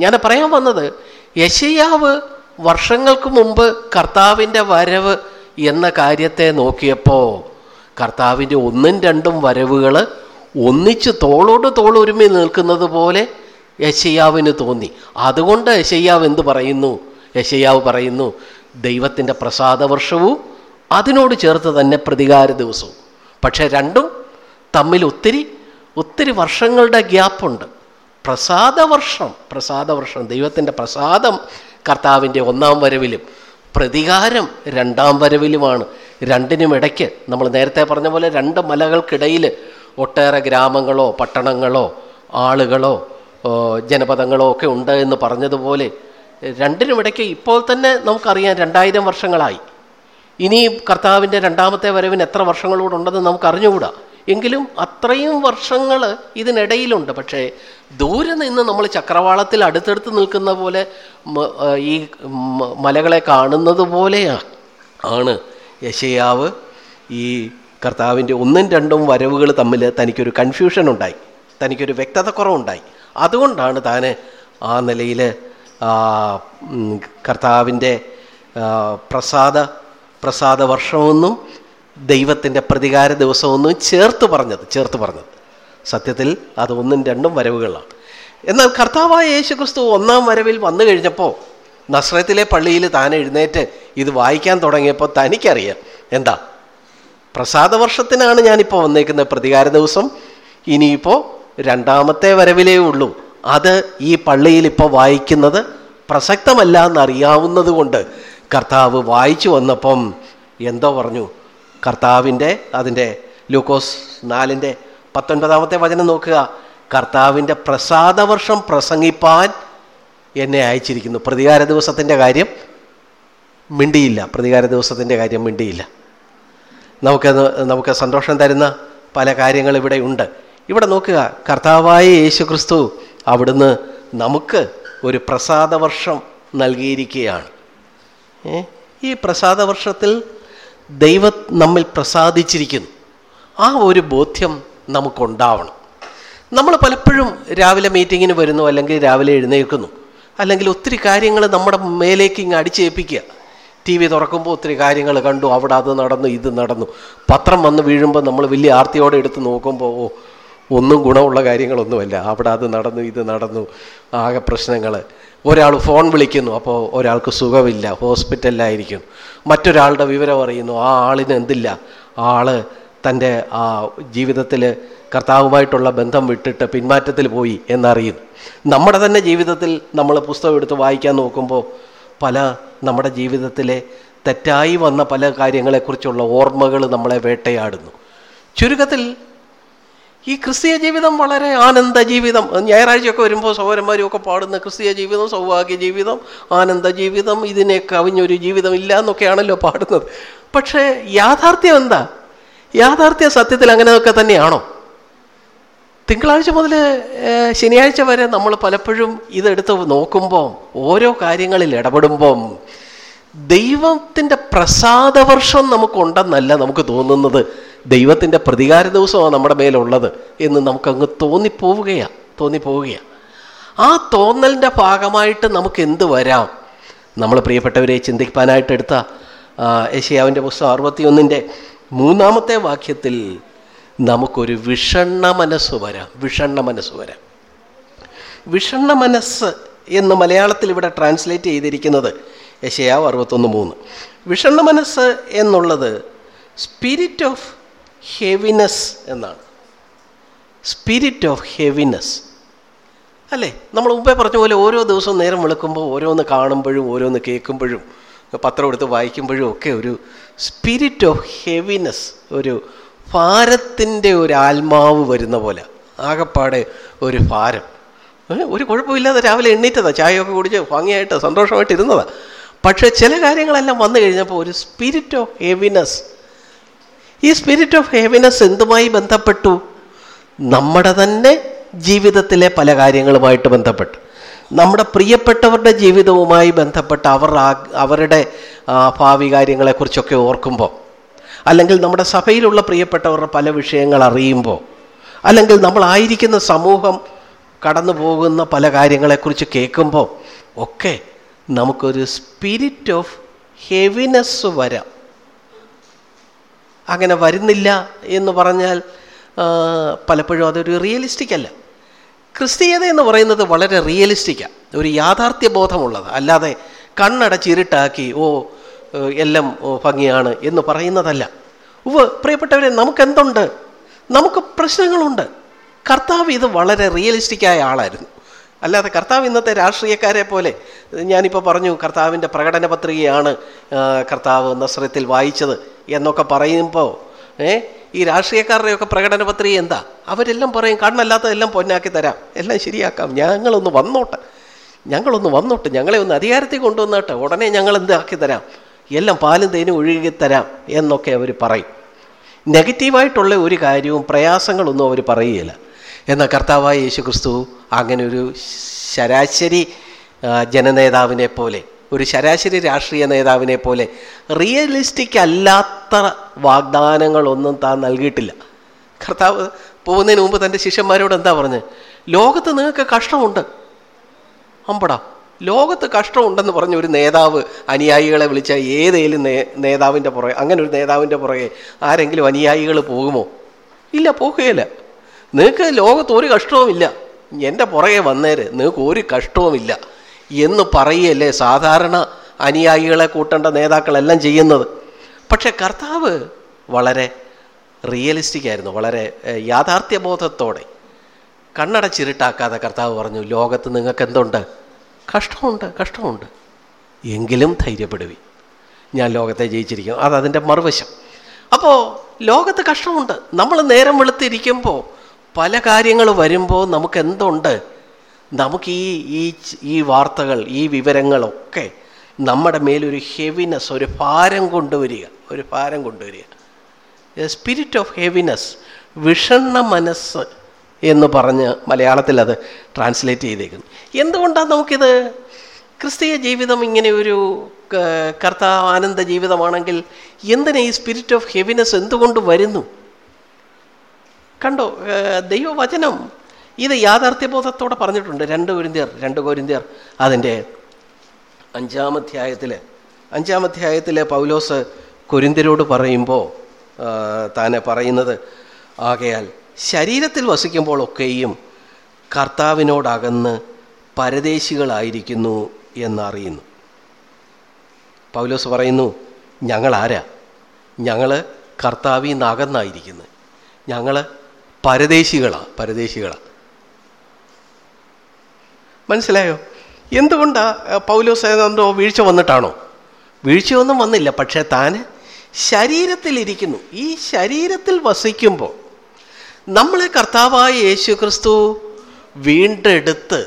S1: ഞാൻ പറയാൻ വന്നത് യശയാവ് വർഷങ്ങൾക്ക് മുമ്പ് കർത്താവിന്റെ വരവ് എന്ന കാര്യത്തെ നോക്കിയപ്പോൾ കർത്താവിന്റെ ഒന്നും രണ്ടും വരവുകൾ ഒന്നിച്ച് തോളോട് തോൾ ഒരുമി നിൽക്കുന്നത് പോലെ യശയ്യാവിന് തോന്നി. അതുകൊണ്ട് യശയ്യാവ് എന്ത് പറയുന്നു? യശയ്യാവ് പറയുന്നു ദൈവത്തിന്റെ പ്രസാദവർഷവും അതിനോട് ചേർത്ത് തന്നെ പ്രതികാര ദിവസവും. പക്ഷേ രണ്ടും തമ്മിൽ ഒത്തിരി ഒത്തിരി വർഷങ്ങളുടെ ഗ്യാപ്പുണ്ട്. പ്രസാദവർഷം പ്രസാദവർഷം ദൈവത്തിന്റെ പ്രസാദം കർത്താവിന്റെ ഒന്നാം വരവിലും. പ്രതികാരം രണ്ടാം വരവിലുമാണ്. രണ്ടിനും ഇടയ്ക്ക് നമ്മൾ നേരത്തെ പറഞ്ഞ പോലെ രണ്ട് മലകൾക്കിടയിൽ ഒട്ടേറെ ഗ്രാമങ്ങളോ പട്ടണങ്ങളോ ആളുകളോ ജനപദങ്ങളോ ഒക്കെ ഉണ്ട് എന്ന് പറഞ്ഞതുപോലെ രണ്ടിനും ഇടയ്ക്ക് ഇപ്പോൾ തന്നെ നമുക്കറിയാം രണ്ടായിരം വർഷങ്ങളായി. ഇനി കർത്താവിന്റെ രണ്ടാമത്തെ വരവിന് എത്ര വർഷങ്ങളൂടെ ഉണ്ടെന്ന് നമുക്ക് അറിഞ്ഞുകൂടാ എങ്കിലും അത്രയും വർഷങ്ങൾ ഇതിനിടയിലുണ്ട്. പക്ഷേ ദൂരെ നിന്ന് നമ്മൾ ചക്രവാളത്തിൽ അടുത്തടുത്ത് നിൽക്കുന്ന പോലെ ഈ മലകളെ കാണുന്നത് പോലെയാണ് ആണ് യശയാവ് ഈ കർത്താവിന്റെ ഒന്നും രണ്ടും വരവുകൾ തമ്മിൽ തനിക്കൊരു കൺഫ്യൂഷൻ ഉണ്ടായി. തനിക്കൊരു വ്യക്തത കുറവുണ്ടായി അതുകൊണ്ടാണ് താൻ ആ നിലയിൽ കർത്താവിന്റെ പ്രസാദ പ്രസാദ വർഷമൊന്നും ദൈവത്തിന്റെ പ്രതികാര ദിവസമൊന്നും ചേർത്ത് പറഞ്ഞത് ചേർത്ത് പറഞ്ഞത്. സത്യത്തിൽ അത് ഒന്നും രണ്ടും വരവുകളാണ്. എന്നാൽ കർത്താവായ യേശു ക്രിസ്തു ഒന്നാം വരവിൽ വന്നു കഴിഞ്ഞപ്പോൾ നസ്രത്തിലെ പള്ളിയിൽ താൻ എഴുന്നേറ്റ് ഇത് വായിക്കാൻ തുടങ്ങിയപ്പോൾ തനിക്കറിയാം. എന്താ? പ്രസാദവർഷത്തിനാണ് ഞാനിപ്പോൾ വന്നേക്കുന്നത്. പ്രതികാര ദിവസം ഇനിയിപ്പോൾ രണ്ടാമത്തെ വരവിലേ ഉള്ളൂ. അത് ഈ പള്ളിയിൽ ഇപ്പോൾ വായിക്കുന്നത് പ്രസക്തമല്ല എന്നറിയാവുന്നത് കൊണ്ട് കർത്താവ് വായിച്ചു വന്നപ്പം എന്തോ പറഞ്ഞു. കർത്താവിന്റെ അതിന്റെ ലൂക്കോസ് നാലിന്റെ പത്തൊൻപതാമത്തെ വചനം നോക്കുക. കർത്താവിന്റെ പ്രസാദവർഷം പ്രസംഗിപ്പാൻ എന്നെ അയച്ചിരിക്കുന്നു. പ്രതികാര ദിവസത്തിന്റെ കാര്യം മിണ്ടിയില്ല. പ്രതികാര ദിവസത്തിന്റെ കാര്യം മിണ്ടിയില്ല. നമുക്ക് നമുക്ക് സന്തോഷം തരുന്ന പല കാര്യങ്ങൾ ഇവിടെ ഉണ്ട്. ഇവിടെ നോക്കുക കർത്താവായ യേശു ക്രിസ്തു അവിടുന്ന് നമുക്ക് ഒരു പ്രസാദവർഷം നൽകിയിരിക്കുകയാണ്? ഈ പ്രസാദവർഷത്തിൽ ദൈവം നമ്മിൽ പ്രസാദിച്ചിരിക്കുന്നു. ആ ഒരു ബോധ്യം നമുക്കുണ്ടാവണം. നമ്മൾ പലപ്പോഴും രാവിലെ മീറ്റിങ്ങിന് വരുന്നു അല്ലെങ്കിൽ രാവിലെ എഴുന്നേൽക്കുന്നു അല്ലെങ്കിൽ ഒത്തിരി കാര്യങ്ങൾ നമ്മുടെ മേലേക്ക് ഇങ്ങ് അടിച്ചേൽപ്പിക്കുക. ടി വി തുറക്കുമ്പോൾ ഒത്തിരി കാര്യങ്ങൾ കണ്ടു അവിടെ അത് നടന്നു ഇത് നടന്നു. പത്രം വന്ന് വീഴുമ്പോൾ നമ്മൾ വലിയ ആർത്തിയോടെ എടുത്ത് നോക്കുമ്പോൾ ഓ ഒന്നും ഗുണമുള്ള കാര്യങ്ങളൊന്നുമല്ല. അവിടെ അത് നടന്നു ഇത് നടന്നു ആകെ പ്രശ്നങ്ങൾ ഒരാൾ ഫോൺ വിളിക്കുന്നു അപ്പോൾ ഒരാൾക്ക് സുഖമില്ല ഹോസ്പിറ്റലിലായിരിക്കും മറ്റൊരാളുടെ വിവരം അറിയുന്നു ആ ആളിന് എന്തില്ല? ആൾ തന്റെ ആ ജീവിതത്തിൽ കർത്താവുമായിട്ടുള്ള ബന്ധം വിട്ടിട്ട് പിന്മാറ്റത്തിൽ പോയി എന്നറിയുന്നു. നമ്മുടെ തന്നെ ജീവിതത്തിൽ നമ്മൾ പുസ്തകം എടുത്ത് വായിക്കാൻ നോക്കുമ്പോൾ പല നമ്മുടെ ജീവിതത്തിലെ തെറ്റായി വന്ന പല കാര്യങ്ങളെക്കുറിച്ചുള്ള ഓർമ്മകൾ നമ്മളെ വേട്ടയാടുന്നു. ചുരുക്കത്തിൽ ഈ ക്രിസ്തീയ ജീവിതം വളരെ ആനന്ദ ജീവിതം. ഞായറാഴ്ചയൊക്കെ വരുമ്പോൾ സഹോദരന്മാരും ഒക്കെ പാടുന്ന ക്രിസ്തീയ ജീവിതം സൗഭാഗ്യ ജീവിതം ആനന്ദ ജീവിതം ഇതിനെ കവിഞ്ഞൊരു ജീവിതം ഇല്ല എന്നൊക്കെയാണല്ലോ പാടുന്നത്. പക്ഷേ യാഥാർത്ഥ്യം എന്താ? യാഥാർത്ഥ്യ സത്യത്തിൽ അങ്ങനെയൊക്കെ തന്നെയാണോ? തിങ്കളാഴ്ച മുതൽ ശനിയാഴ്ച വരെ നമ്മൾ പലപ്പോഴും ഇതെടുത്ത് നോക്കുമ്പോൾ ഓരോ കാര്യങ്ങളിൽ ഇടപെടുമ്പം ദൈവത്തിന്റെ പ്രസാദവർഷം നമുക്കുണ്ടെന്നല്ല നമുക്ക് തോന്നുന്നത്. ദൈവത്തിന്റെ പ്രതികാര ദിവസമാണ് നമ്മുടെ മേലുള്ളത് എന്ന് നമുക്കങ്ങ് തോന്നിപ്പോവുകയാണ് തോന്നിപ്പോവുകയാണ് ആ തോന്നലിന്റെ ഭാഗമായിട്ട് നമുക്ക് എന്ത് വരാം? നമ്മൾ പ്രിയപ്പെട്ടവരെ ചിന്തിക്കാനായിട്ട് എടുത്ത യശയാവിന്റെ പുസ്തകം അറുപത്തിയൊന്നിന്റെ മൂന്നാമത്തെ വാക്യത്തിൽ നമുക്കൊരു വിഷണ്ണ മനസ്സ് വരാം. വിഷണ്ണ മനസ്സ് വരാം. വിഷണ്ണ മനസ്സ് എന്ന് മലയാളത്തിൽ ഇവിടെ ട്രാൻസ്ലേറ്റ് ചെയ്തിരിക്കുന്നത് യശയാവ് അറുപത്തൊന്ന് മൂന്ന്. വിഷണ്ണ മനസ്സ് എന്നുള്ളത് സ്പിരിറ്റ് ഓഫ് ഹെവിനെസ് എന്നാണ്. സ്പിരിറ്റ് ഓഫ് ഹെവിനെസ് അല്ലേ? നമ്മൾ മുമ്പേ പറഞ്ഞ പോലെ ഓരോ ദിവസവും നേരം വിളിക്കുമ്പോൾ ഓരോന്ന് കാണുമ്പോഴും ഓരോന്ന് കേൾക്കുമ്പോഴും പത്രം എടുത്ത് വായിക്കുമ്പോഴും ഒക്കെ ഒരു സ്പിരിറ്റ് ഓഫ് ഹെവിനെസ് ഒരു ഭാരത്തിന്റെ ഒരു ആത്മാവ് വരുന്ന പോലെ. ആകപ്പാടെ ഒരു ഭാരം. ഒരു കുഴപ്പമില്ലാതെ രാവിലെ എണ്ണീറ്റതാ ചായയൊക്കെ കുടിച്ച് ഭംഗിയായിട്ട് സന്തോഷമായിട്ട് ഇരുന്നതാ. പക്ഷേ ചില കാര്യങ്ങളെല്ലാം വന്നു കഴിഞ്ഞപ്പോൾ ഒരു സ്പിരിറ്റ് ഓഫ് ഹെവിനെസ് ഈ സ്പിരിറ്റ് ഓഫ് ഹെവിനെസ് എന്തുമായി ബന്ധപ്പെട്ടു? നമ്മുടെ തന്നെ ജീവിതത്തിലെ പല കാര്യങ്ങളുമായിട്ട് ബന്ധപ്പെട്ടു. നമ്മുടെ പ്രിയപ്പെട്ടവരുടെ ജീവിതവുമായി ബന്ധപ്പെട്ട് അവർ അവരുടെ ഭാവി കാര്യങ്ങളെക്കുറിച്ചൊക്കെ ഓർക്കുമ്പോൾ അല്ലെങ്കിൽ നമ്മുടെ സഭയിലുള്ള പ്രിയപ്പെട്ടവരുടെ പല വിഷയങ്ങൾ അറിയുമ്പോൾ അല്ലെങ്കിൽ നമ്മളായിരിക്കുന്ന സമൂഹം കടന്നു പോകുന്ന പല കാര്യങ്ങളെക്കുറിച്ച് കേൾക്കുമ്പോൾ ഒക്കെ നമുക്കൊരു സ്പിരിറ്റ് ഓഫ് ഹെവിനെസ് വരാം. അങ്ങനെ വരുന്നില്ല എന്ന് പറഞ്ഞാൽ പലപ്പോഴും അതൊരു റിയലിസ്റ്റിക് അല്ല. ക്രിസ്തീയത എന്ന് പറയുന്നത് വളരെ റിയലിസ്റ്റിക്കാണ് ഒരു യാഥാർത്ഥ്യ ബോധമുള്ളത് അല്ലാതെ കണ്ണടച്ചിരുട്ടാക്കി ഓ എല്ലാം ഭംഗിയാണ് എന്ന് പറയുന്നതല്ല. ഉവ് പ്രിയപ്പെട്ടവരെ നമുക്കെന്തുണ്ട്? നമുക്ക് പ്രശ്നങ്ങളുണ്ട്. കർത്താവ് ഇത് വളരെ റിയലിസ്റ്റിക്കായ ആളായിരുന്നു. അല്ലാതെ കർത്താവ് ഇന്നത്തെ രാഷ്ട്രീയക്കാരെ പോലെ ഞാനിപ്പോൾ പറഞ്ഞു കർത്താവിന്റെ പ്രകടന പത്രികയാണ് കർത്താവ് നസ്രത്തിൽ വായിച്ചത് എന്നൊക്കെ പറയുമ്പോൾ ഏ ഈ രാഷ്ട്രീയക്കാരുടെയൊക്കെ പ്രകടന പത്രിക എന്താ? അവരെല്ലാം പറയും കണ്ണല്ലാത്തതെല്ലാം പൊന്നാക്കി തരാം. എല്ലാം ശരിയാക്കാം. ഞങ്ങളൊന്ന് വന്നോട്ടെ. ഞങ്ങളൊന്ന് വന്നോട്ടെ. ഞങ്ങളെ ഒന്ന് അധികാരത്തിൽ കൊണ്ടുവന്നോട്ടെ. ഉടനെ ഞങ്ങൾ എന്താക്കി തരാം? എല്ലാം പാലും തേനും ഒഴുകി തരാം എന്നൊക്കെ അവർ പറയും. നെഗറ്റീവായിട്ടുള്ള ഒരു കാര്യവും പ്രയാസങ്ങളൊന്നും അവർ പറയുകയില്ല. എന്നാൽ കർത്താവായ യേശു ക്രിസ്തു അങ്ങനെ ഒരു ശരാശരി ജനനേതാവിനെ പോലെ ഒരു ശരാശരി രാഷ്ട്രീയ നേതാവിനെ പോലെ റിയലിസ്റ്റിക് അല്ലാത്ത വാഗ്ദാനങ്ങളൊന്നും താൻ നൽകിയിട്ടില്ല. കർത്താവ് പോകുന്നതിന് മുമ്പ് തന്റെ ശിഷ്യന്മാരോട് എന്താ പറഞ്ഞത് ലോകത്ത് നിങ്ങൾക്ക് കഷ്ടമുണ്ട്. അമ്പടാ. ലോകത്ത് കഷ്ടമുണ്ടെന്ന് പറഞ്ഞ ഒരു നേതാവ് അനുയായികളെ വിളിച്ച ഏതേലും നേ നേതാവിന്റെ പുറകെ അങ്ങനെ ഒരു നേതാവിന്റെ പുറകെ ആരെങ്കിലും അനുയായികൾ പോകുമോ? ഇല്ല പോകുകയില്ല. നിങ്ങൾക്ക് ലോകത്ത് ഒരു കഷ്ടവുമില്ല. എന്റെ പുറകെ വന്നേര് നിങ്ങൾക്ക് ഒരു കഷ്ടവുമില്ല എന്ന് പറയല്ലേ സാധാരണ അനുയായികളെ കൂട്ടേണ്ട നേതാക്കളെല്ലാം ചെയ്യുന്നത്. പക്ഷേ കർത്താവ് വളരെ റിയലിസ്റ്റിക് ആയിരുന്നു വളരെ യാഥാർത്ഥ്യബോധത്തോടെ. കണ്ണടച്ചിരുട്ടാക്കാതെ കർത്താവ് പറഞ്ഞു ലോകത്ത് നിങ്ങൾക്ക് എന്തുണ്ട്? കഷ്ടമുണ്ട് കഷ്ടമുണ്ട്. എങ്കിലും ധൈര്യപ്പെടുവി ഞാൻ ലോകത്തെ ജയിച്ചിരിക്കും. അത് അതിന്റെ മറുവശം. അപ്പോൾ ലോകത്ത് കഷ്ടമുണ്ട്. നമ്മൾ നേരം വെളുത്തിരിക്കുമ്പോൾ പല കാര്യങ്ങൾ വരുമ്പോൾ നമുക്ക് എന്തുണ്ട് നമുക്ക് ഈ ഈ ഈ വാർത്തകൾ ഈ വിവരങ്ങളൊക്കെ നമ്മുടെ മേലൊരു ഹെവിനെസ് ഒരു ഭാരം കൊണ്ടുവരിക. ഒരു ഭാരം കൊണ്ടുവരിക. സ്പിരിറ്റ് ഓഫ് ഹെവിനെസ് വിഷണ്ണ മനസ്സ് എന്ന് പറഞ്ഞ് മലയാളത്തിൽ അത് ട്രാൻസ്ലേറ്റ് ചെയ്തേക്കുന്നു. എന്തുകൊണ്ടാണ് നമുക്കിത്? ക്രിസ്തീയ ജീവിതം ഇങ്ങനെ ഒരു കർത്താവ് ആനന്ദ ജീവിതമാണെങ്കിൽ എന്തിനാ ഈ സ്പിരിറ്റ് ഓഫ് ഹെവിനെസ് എന്തുകൊണ്ട് വരുന്നു? കണ്ടോ ദൈവവചനം ഇത് യാഥാർത്ഥ്യബോധത്തോടെ പറഞ്ഞിട്ടുണ്ട്. രണ്ട് കോരിന്ത്യർ രണ്ട് കോരിന്ത്യർ അതിന്റെ അഞ്ചാമധ്യായത്തിൽ അഞ്ചാമധ്യായത്തിൽ പൗലോസ് കൊരിന്ത്യരോട് പറയുമ്പോൾ താനെ പറയുന്നത് ആകയാൽ ശരീരത്തിൽ വസിക്കുമ്പോഴൊക്കെയും കർത്താവിനോടകന്ന് പരദേശികളായിരിക്കുന്നു എന്നറിയുന്നു. പൗലോസ് പറയുന്നു ഞങ്ങൾ ആരാ ഞങ്ങൾ കർത്താവിൽ നിന്ന് അകന്നായിരിക്കുന്നത് ഞങ്ങൾ പരദേശികളാണ് പരദേശികളാണ് മനസ്സിലായോ എന്തുകൊണ്ടാണ് പൗലോസ് എന്തോ വീഴ്ച വന്നിട്ടാണോ? വീഴ്ചയൊന്നും വന്നില്ല പക്ഷേ താൻ ശരീരത്തിലിരിക്കുന്നു. ഈ ശരീരത്തിൽ വസിക്കുമ്പോൾ നമ്മളെ കർത്താവായ യേശു ക്രിസ്തു വീണ്ടെടുത്ത്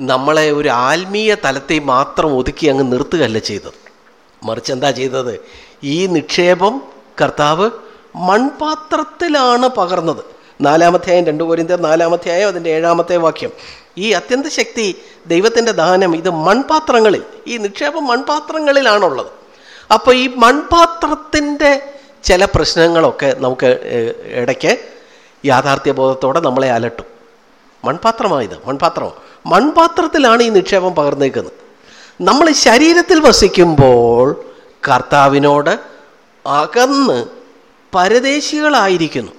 S1: നമ്മളെ ഒരു ആത്മീയ തലത്തെ മാത്രം ഒതുക്കി അങ്ങ് നിർത്തുകയല്ല ചെയ്തത്. മറിച്ച് എന്താ ചെയ്തത്? ഈ നിക്ഷേപം കർത്താവ് മൺപാത്രത്തിലാണ് പകർന്നത്. നാലാമധ്യായം രണ്ട് പോരിന്റെ നാലാമധ്യായം അതിന്റെ ഏഴാമത്തെ വാക്യം. ഈ അത്യന്ത ശക്തി ദൈവത്തിന്റെ ദാനം ഇത് മൺപാത്രങ്ങളിൽ ഈ നിക്ഷേപം മൺപാത്രങ്ങളിലാണുള്ളത്. അപ്പോൾ ഈ മൺപാത്രത്തിന്റെ ചില പ്രശ്നങ്ങളൊക്കെ നമുക്ക് ഇടയ്ക്ക് യാഥാർത്ഥ്യബോധത്തോടെ നമ്മളെ അലട്ടും. മൺപാത്രമായത് മൺപാത്രം. മൺപാത്രത്തിലാണ് ഈ നിക്ഷേപം പകർന്നേക്കുന്നത്. നമ്മൾ ശരീരത്തിൽ വസിക്കുമ്പോൾ കർത്താവിനോട് അകന്ന് പരദേശികളായിരിക്കുന്നു.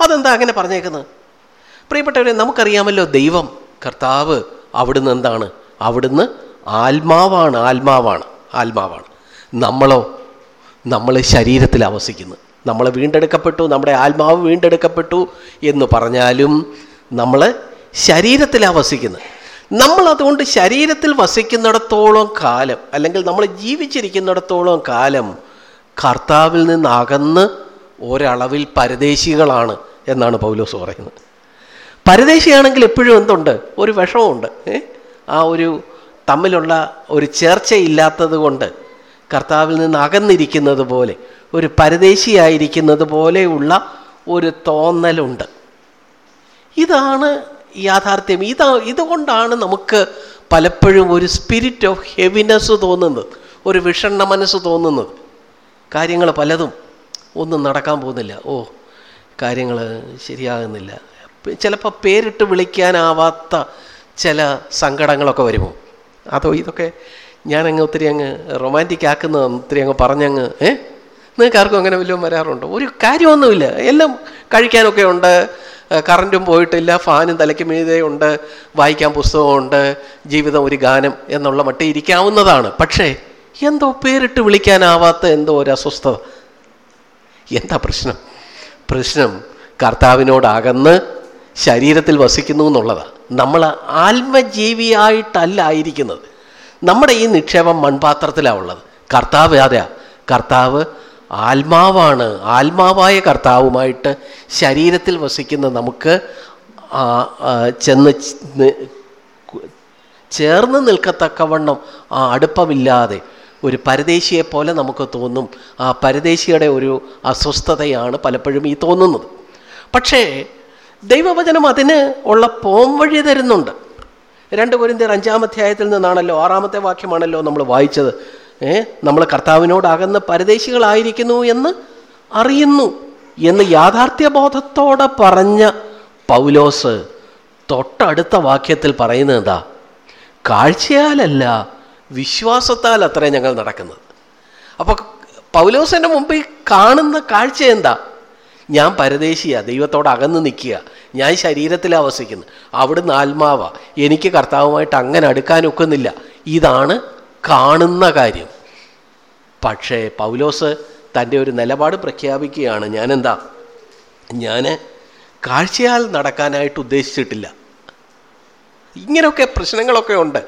S1: അതെന്താ അങ്ങനെ പറഞ്ഞേക്കുന്നത്? പ്രിയപ്പെട്ടവരെ നമുക്കറിയാമല്ലോ ദൈവം കർത്താവ് അവിടുന്ന് എന്താണ്? അവിടുന്ന് ആത്മാവാണ് ആത്മാവാണ് ആത്മാവാണ്. നമ്മളോ നമ്മൾ ശരീരത്തിൽ അവസിക്കുന്നു നമ്മൾ വീണ്ടെടുക്കപ്പെട്ടു നമ്മുടെ ആത്മാവ് വീണ്ടെടുക്കപ്പെട്ടു എന്ന് പറഞ്ഞാലും നമ്മൾ ശരീരത്തിലാണ് വസിക്കുന്നത് നമ്മൾ അതുകൊണ്ട് ശരീരത്തിൽ വസിക്കുന്നിടത്തോളം കാലം അല്ലെങ്കിൽ നമ്മൾ ജീവിച്ചിരിക്കുന്നിടത്തോളം കാലം കർത്താവിൽ നിന്ന് അകന്ന് ഒരളവിൽ പരദേശികളാണ് എന്നാണ് പൗലോസ് പറയുന്നത്. പരദേശിയാണെങ്കിൽ എപ്പോഴും എന്തുണ്ട്? ഒരു വിഷമമുണ്ട്. ആ ഒരു തമ്മിലുള്ള ഒരു ചേർച്ചയില്ലാത്തത് കൊണ്ട് കർത്താവിൽ നിന്ന് അകന്നിരിക്കുന്നത് പോലെ ഒരു പരദേശിയായിരിക്കുന്നത് പോലെയുള്ള ഒരു തോന്നലുണ്ട്. ഇതാണ് യാഥാർത്ഥ്യം. ഇതാ ഇതുകൊണ്ടാണ് നമുക്ക് പലപ്പോഴും ഒരു സ്പിരിറ്റ് ഓഫ് ഹെവിനെസ് തോന്നുന്നത് ഒരു വിഷണ്ണ മനസ്സ് തോന്നുന്നത്. കാര്യങ്ങൾ പലതും ഒന്നും നടക്കാൻ പോകുന്നില്ല. ഓ കാര്യങ്ങൾ ശരിയാകുന്നില്ല. ചിലപ്പോൾ പേരിട്ട് വിളിക്കാനാവാത്ത ചില സങ്കടങ്ങളൊക്കെ വരുമോ? അതോ ഇതൊക്കെ ഞാനങ്ങ് ഒത്തിരി അങ്ങ് റൊമാന്റിക് ആക്കുന്നത് ഒത്തിരി അങ്ങ് പറഞ്ഞങ്ങ് ഏ? നിങ്ങൾക്ക് ആർക്കും അങ്ങനെ വല്ലതും വരാറുണ്ടോ? ഒരു കാര്യമൊന്നുമില്ല. എല്ലാം കഴിക്കാനൊക്കെ ഉണ്ട്. കറന്റും പോയിട്ടില്ല. ഫാനും തലയ്ക്ക് മീതെ ഉണ്ട്. വായിക്കാൻ പുസ്തകമുണ്ട് ജീവിതം ഒരു ഗാനം എന്നുള്ള മട്ടി ഇരിക്കാവുന്നതാണ്. പക്ഷേ എന്തോ പേരിട്ട് വിളിക്കാനാവാത്ത എന്തോ ഒരു അസ്വസ്ഥത. എന്താ പ്രശ്നം? പ്രശ്നം കർത്താവിനോട് അകന്ന് ശരീരത്തിൽ വസിക്കുന്നു എന്നുള്ളതാണ് നമ്മൾ ആത്മജീവിയായിട്ടല്ല ആയിരിക്കുന്നത്. നമ്മുടെ ഈ നിക്ഷേപം മൺപാത്രത്തിലാണ് ഉള്ളത്. കർത്താവ് അതെയാ. കർത്താവ് ആത്മാവാണ്. ആത്മാവായ കർത്താവുമായിട്ട് ശരീരത്തിൽ വസിക്കുന്ന നമുക്ക് ചെന്ന് ചേർന്ന് നിൽക്കത്തക്കവണ്ണം ആ അടുപ്പമില്ലാതെ ഒരു പരദേശിയെ പോലെ നമുക്ക് തോന്നും. ആ പരദേശിയുടെ ഒരു അസ്വസ്ഥതയാണ് പലപ്പോഴും ഈ തോന്നുന്നത്. പക്ഷേ ദൈവവചനം അതിന് ഉള്ള പോംവഴി തരുന്നുണ്ട്. രണ്ട് കുരിന്തിയർ അഞ്ചാമധ്യായത്തിൽ നിന്നാണല്ലോ ആറാമത്തെ വാക്യമാണല്ലോ നമ്മൾ വായിച്ചത്. ഏ നമ്മൾ കർത്താവിനോടകന്ന് പരദേശികളായിരിക്കുന്നു എന്ന് അറിയുന്നു എന്ന് യാഥാർത്ഥ്യബോധത്തോടെ പറഞ്ഞ പൗലോസ് തൊട്ടടുത്ത വാക്യത്തിൽ പറയുന്നത് എന്താ? കാഴ്ചയാലല്ല വിശ്വാസത്താൽ അത്രേ ഞങ്ങൾ നടക്കുന്നത്. അപ്പോൾ പൗലോസിന്റെ മുമ്പിൽ കാണുന്ന കാഴ്ച എന്താ? ഞാൻ പരദേശിയ ദൈവത്തോട് അകന്ന് നിൽക്കുക. ഞാൻ ശരീരത്തിൽ വസിക്കുന്നത്. അവിടുന്ന് ആത്മാവ. എനിക്ക് കർത്താവുമായിട്ട് അങ്ങനെ അടുക്കാനൊക്കുന്നില്ല. ഇതാണ് കാണുന്ന കാര്യം. പക്ഷേ പൗലോസ് തന്റെ ഒരു നിലപാട് പ്രഖ്യാപിക്കുകയാണ്. ഞാനെന്താ? ഞാൻ കാഴ്ചയാൽ നടക്കാനായിട്ട് ഉദ്ദേശിച്ചിട്ടില്ല. ഇങ്ങനെയൊക്കെ പ്രശ്നങ്ങളൊക്കെ ഉണ്ട്.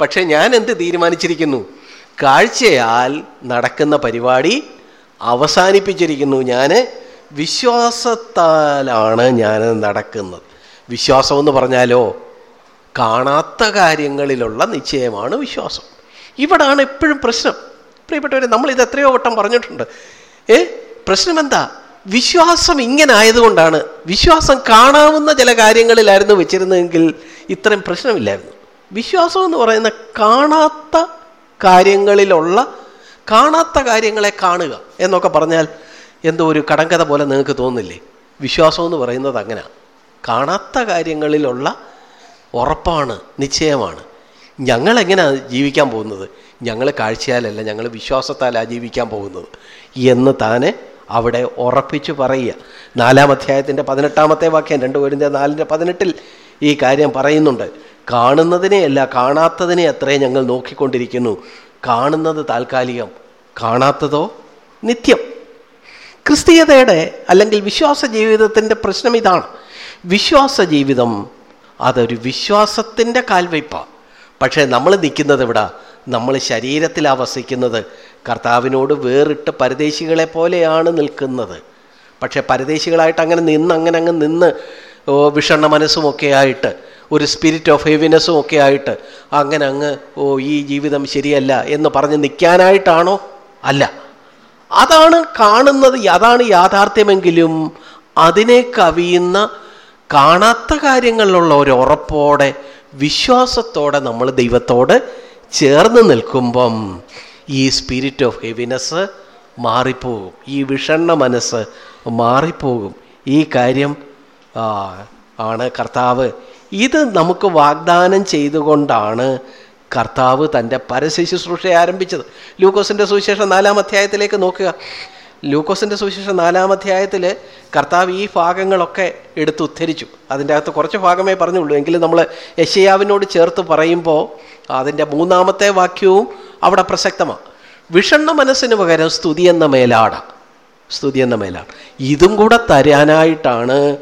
S1: പക്ഷേ ഞാൻ എന്ത് തീരുമാനിച്ചിരിക്കുന്നു? കാഴ്ചയാൽ നടക്കുന്ന പരിപാടി അവസാനിപ്പിച്ചിരിക്കുന്നു. ഞാൻ വിശ്വാസത്താലാണ് ഞാൻ നടക്കുന്നത്. വിശ്വാസം എന്ന് പറഞ്ഞാലോ കാണാത്ത കാര്യങ്ങളിലുള്ള നിശ്ചയമാണ് വിശ്വാസം. ഇവിടാണ് എപ്പോഴും പ്രശ്നം. പ്രിയപ്പെട്ടവരെ നമ്മൾ ഇത് എത്രയോ വട്ടം പറഞ്ഞിട്ടുണ്ട്. ഏ? പ്രശ്നം എന്താ വിശ്വാസം ഇങ്ങനെ ആയതുകൊണ്ടാണ്. വിശ്വാസം കാണാവുന്ന ചില കാര്യങ്ങളിലായിരുന്നു വെച്ചിരുന്നതെങ്കിൽ ഇത്രയും പ്രശ്നമില്ലായിരുന്നു. വിശ്വാസം എന്ന് പറയുന്ന കാണാത്ത കാര്യങ്ങളിലുള്ള കാണാത്ത കാര്യങ്ങളെ കാണുക എന്നൊക്കെ പറഞ്ഞാൽ എന്തോ ഒരു കടങ്കഥ പോലെ നിങ്ങൾക്ക് തോന്നില്ലേ വിശ്വാസം എന്ന് പറയുന്നത് അങ്ങനെ. കാണാത്ത കാര്യങ്ങളിലുള്ള ഉറപ്പാണ് നിശ്ചയമാണ്. ഞങ്ങളെങ്ങനെയാണ് ജീവിക്കാൻ പോകുന്നത്? ഞങ്ങൾ കാഴ്ചയാലല്ല ഞങ്ങൾ വിശ്വാസത്താലാണ് ജീവിക്കാൻ പോകുന്നത്. എന്ന് താനെ അവിടെ ഉറപ്പിച്ചു പറയുക. നാലാം അധ്യായത്തിന്റെ പതിനെട്ടാമത്തെ വാക്യം രണ്ട് പേരിന്റെ നാലിന്റെ പതിനെട്ടിൽ ഈ കാര്യം പറയുന്നുണ്ട്. കാണുന്നതിനെയല്ല കാണാത്തതിനെ അത്രയും ഞങ്ങൾ നോക്കിക്കൊണ്ടിരിക്കുന്നു. കാണുന്നത് താൽക്കാലികം കാണാത്തതോ നിത്യം. ക്രിസ്തീയതയുടെ അല്ലെങ്കിൽ വിശ്വാസ ജീവിതത്തിന്റെ പ്രശ്നം ഇതാണ്. വിശ്വാസ ജീവിതം അതൊരു വിശ്വാസത്തിന്റെ കാൽവയ്പ്പാണ് പക്ഷേ നമ്മൾ നിൽക്കുന്നത് ഇവിടെ നമ്മൾ ശരീരത്തിലാണ് വസിക്കുന്നത് കർത്താവിനോട് വേറിട്ട് പരദേശികളെ പോലെയാണ് നിൽക്കുന്നത്. പക്ഷേ പരദേശികളായിട്ട് അങ്ങനെ നിന്ന് അങ്ങനെ അങ്ങ് നിന്ന് വിഷണ്ണ മനസ്സുമൊക്കെ ആയിട്ട് ഒരു സ്പിരിറ്റ് ഓഫ് ഹെവിനെസ്സും ഒക്കെ ആയിട്ട് അങ്ങനെ അങ്ങ് ഓ ഈ ജീവിതം ശരിയല്ല എന്ന് പറഞ്ഞ് നിൽക്കാനായിട്ടാണോ? അല്ല. അതാണ് കാണുന്നത് അതാണ് യാഥാർത്ഥ്യമെങ്കിലും അതിനെ കവിയുന്ന കാണാത്ത കാര്യങ്ങളിലുള്ള ഒരു ഉറപ്പോടെ വിശ്വാസത്തോടെ നമ്മൾ ദൈവത്തോട് ചേർന്ന് നിൽക്കുമ്പം ഈ സ്പിരിറ്റ് ഓഫ് ഹെവിനെസ് മാറിപ്പോകും. ഈ വിഷണ്ണ മനസ്സ് മാറിപ്പോകും. ഈ കാര്യം ആണ് കർത്താവ് ഇത് നമുക്ക് വാഗ്ദാനം ചെയ്തുകൊണ്ടാണ് കർത്താവ് തന്റെ പരസ്യ ശുശ്രൂഷ ആരംഭിച്ചത്. ലൂക്കോസിന്റെ സുവിശേഷം നാലാം അധ്യായത്തിലേക്ക് നോക്കുക. ലൂക്കോസിന്റെ സുവിശേഷം നാലാം അധ്യായത്തിൽ കർത്താവ് ഈ ഭാഗങ്ങളൊക്കെ എടുത്ത് ഉദ്ധരിച്ചു. അതിന്റെ അകത്ത് കുറച്ച് ഭാഗമേ പറഞ്ഞുള്ളൂ. എങ്കിലും നമ്മൾ യശയാവിനോട് ചേർത്ത് പറയുമ്പോൾ അതിന്റെ മൂന്നാമത്തെ വാക്യവും അവിടെ പ്രസക്തമാണ്. വിഷണ്ണ മനസ്സിന് പകരം സ്തുതി എന്ന മേലാട. സ്തുതി എന്ന മേലാണ്. ഇതും കൂടെ തരാനായിട്ടാണ്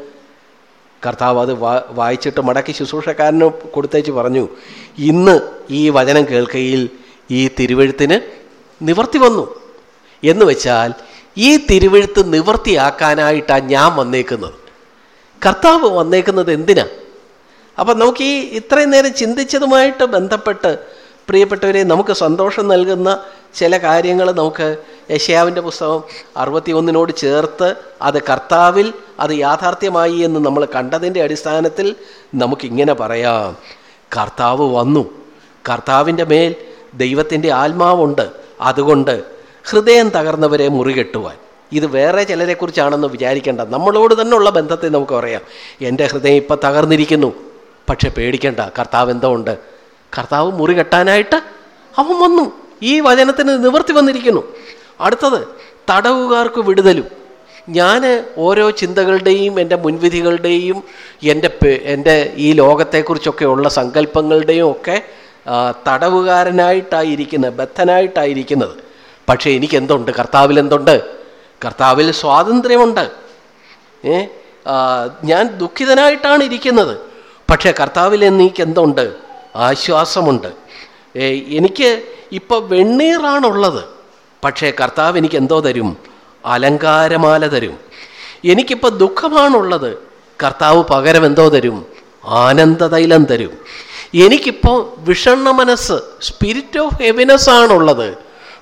S1: കർത്താവ് അത് വായിച്ചിട്ട് മടക്കി ശുശ്രൂഷക്കാരന് കൊടുത്തേച്ച് പറഞ്ഞു ഇന്ന് ഈ വചനം കേൾക്കയിൽ ഈ തിരുവഴുത്തിന് നിവർത്തി വന്നു. എന്ന് വെച്ചാൽ ഈ തിരുവഴുത്ത് നിവർത്തിയാക്കാനായിട്ടാണ് ഞാൻ വന്നേക്കുന്നത്. കർത്താവ് വന്നേക്കുന്നത് എന്തിനാ? അപ്പം നമുക്ക് ഈ ഇത്രയും നേരം ചിന്തിച്ചതുമായിട്ട് ബന്ധപ്പെട്ട് പ്രിയപ്പെട്ടവരെ നമുക്ക് സന്തോഷം നൽകുന്ന ചില കാര്യങ്ങൾ നമുക്ക് യശയാവിന്റെ പുസ്തകം അറുപത്തി ഒന്നിനോട് ചേർത്ത് അത് കർത്താവിൽ അത് യാഥാർത്ഥ്യമായി എന്ന് നമ്മൾ കണ്ടതിന്റെ അടിസ്ഥാനത്തിൽ നമുക്കിങ്ങനെ പറയാം. കർത്താവ് വന്നു. കർത്താവിന്റെ മേൽ ദൈവത്തിന്റെ ആത്മാവുണ്ട്. അതുകൊണ്ട് ഹൃദയം തകർന്നവരെ മുറികെട്ടുവാൻ. ഇത് വേറെ ചിലരെക്കുറിച്ചാണെന്ന് വിചാരിക്കേണ്ട. നമ്മളോട് തന്നെ ഉള്ള ബന്ധത്തെ നമുക്ക് പറയാം. എന്റെ ഹൃദയം ഇപ്പം തകർന്നിരിക്കുന്നു. പക്ഷെ പേടിക്കേണ്ട കർത്താവ് എന്തോ ഉണ്ട്? കർത്താവ് മുറി കെട്ടാനായിട്ട് അവൻ വന്നു. ഈ വചനത്തിന് നിവർത്തി വന്നിരിക്കുന്നു. അടുത്തത് തടവുകാർക്ക് വിടുതലും. ഞാൻ ഓരോ ചിന്തകളുടെയും എന്റെ മുൻവിധികളുടെയും എന്റെ എന്റെ ഈ ലോകത്തെക്കുറിച്ചൊക്കെ ഉള്ള സങ്കല്പങ്ങളുടെയും ഒക്കെ തടവുകാരനായിട്ടായിരിക്കുന്നത് ബദ്ധനായിട്ടായിരിക്കുന്നത്. പക്ഷേ എനിക്കെന്തുണ്ട്? കർത്താവിൽ എന്തുണ്ട്? കർത്താവിൽ സ്വാതന്ത്ര്യമുണ്ട്. ഞാൻ ദുഃഖിതനായിട്ടാണ് ഇരിക്കുന്നത്. പക്ഷേ കർത്താവിൽ എനിക്ക് എന്തുണ്ട് ആശ്വാസമുണ്ട്. എനിക്ക് ഇപ്പോൾ വെണ്ണീറാണുള്ളത്. പക്ഷേ കർത്താവ് എനിക്ക് എന്തോ തരും? അലങ്കാരമാല തരും. എനിക്കിപ്പോൾ ദുഃഖമാണുള്ളത്. കർത്താവ് പകരം എന്തോ തരും? ആനന്ദതൈലം തരും. എനിക്കിപ്പോൾ വിഷണ്ണ മനസ്സ് സ്പിരിറ്റ് ഓഫ് ഹെവിനെസ് ആണുള്ളത്.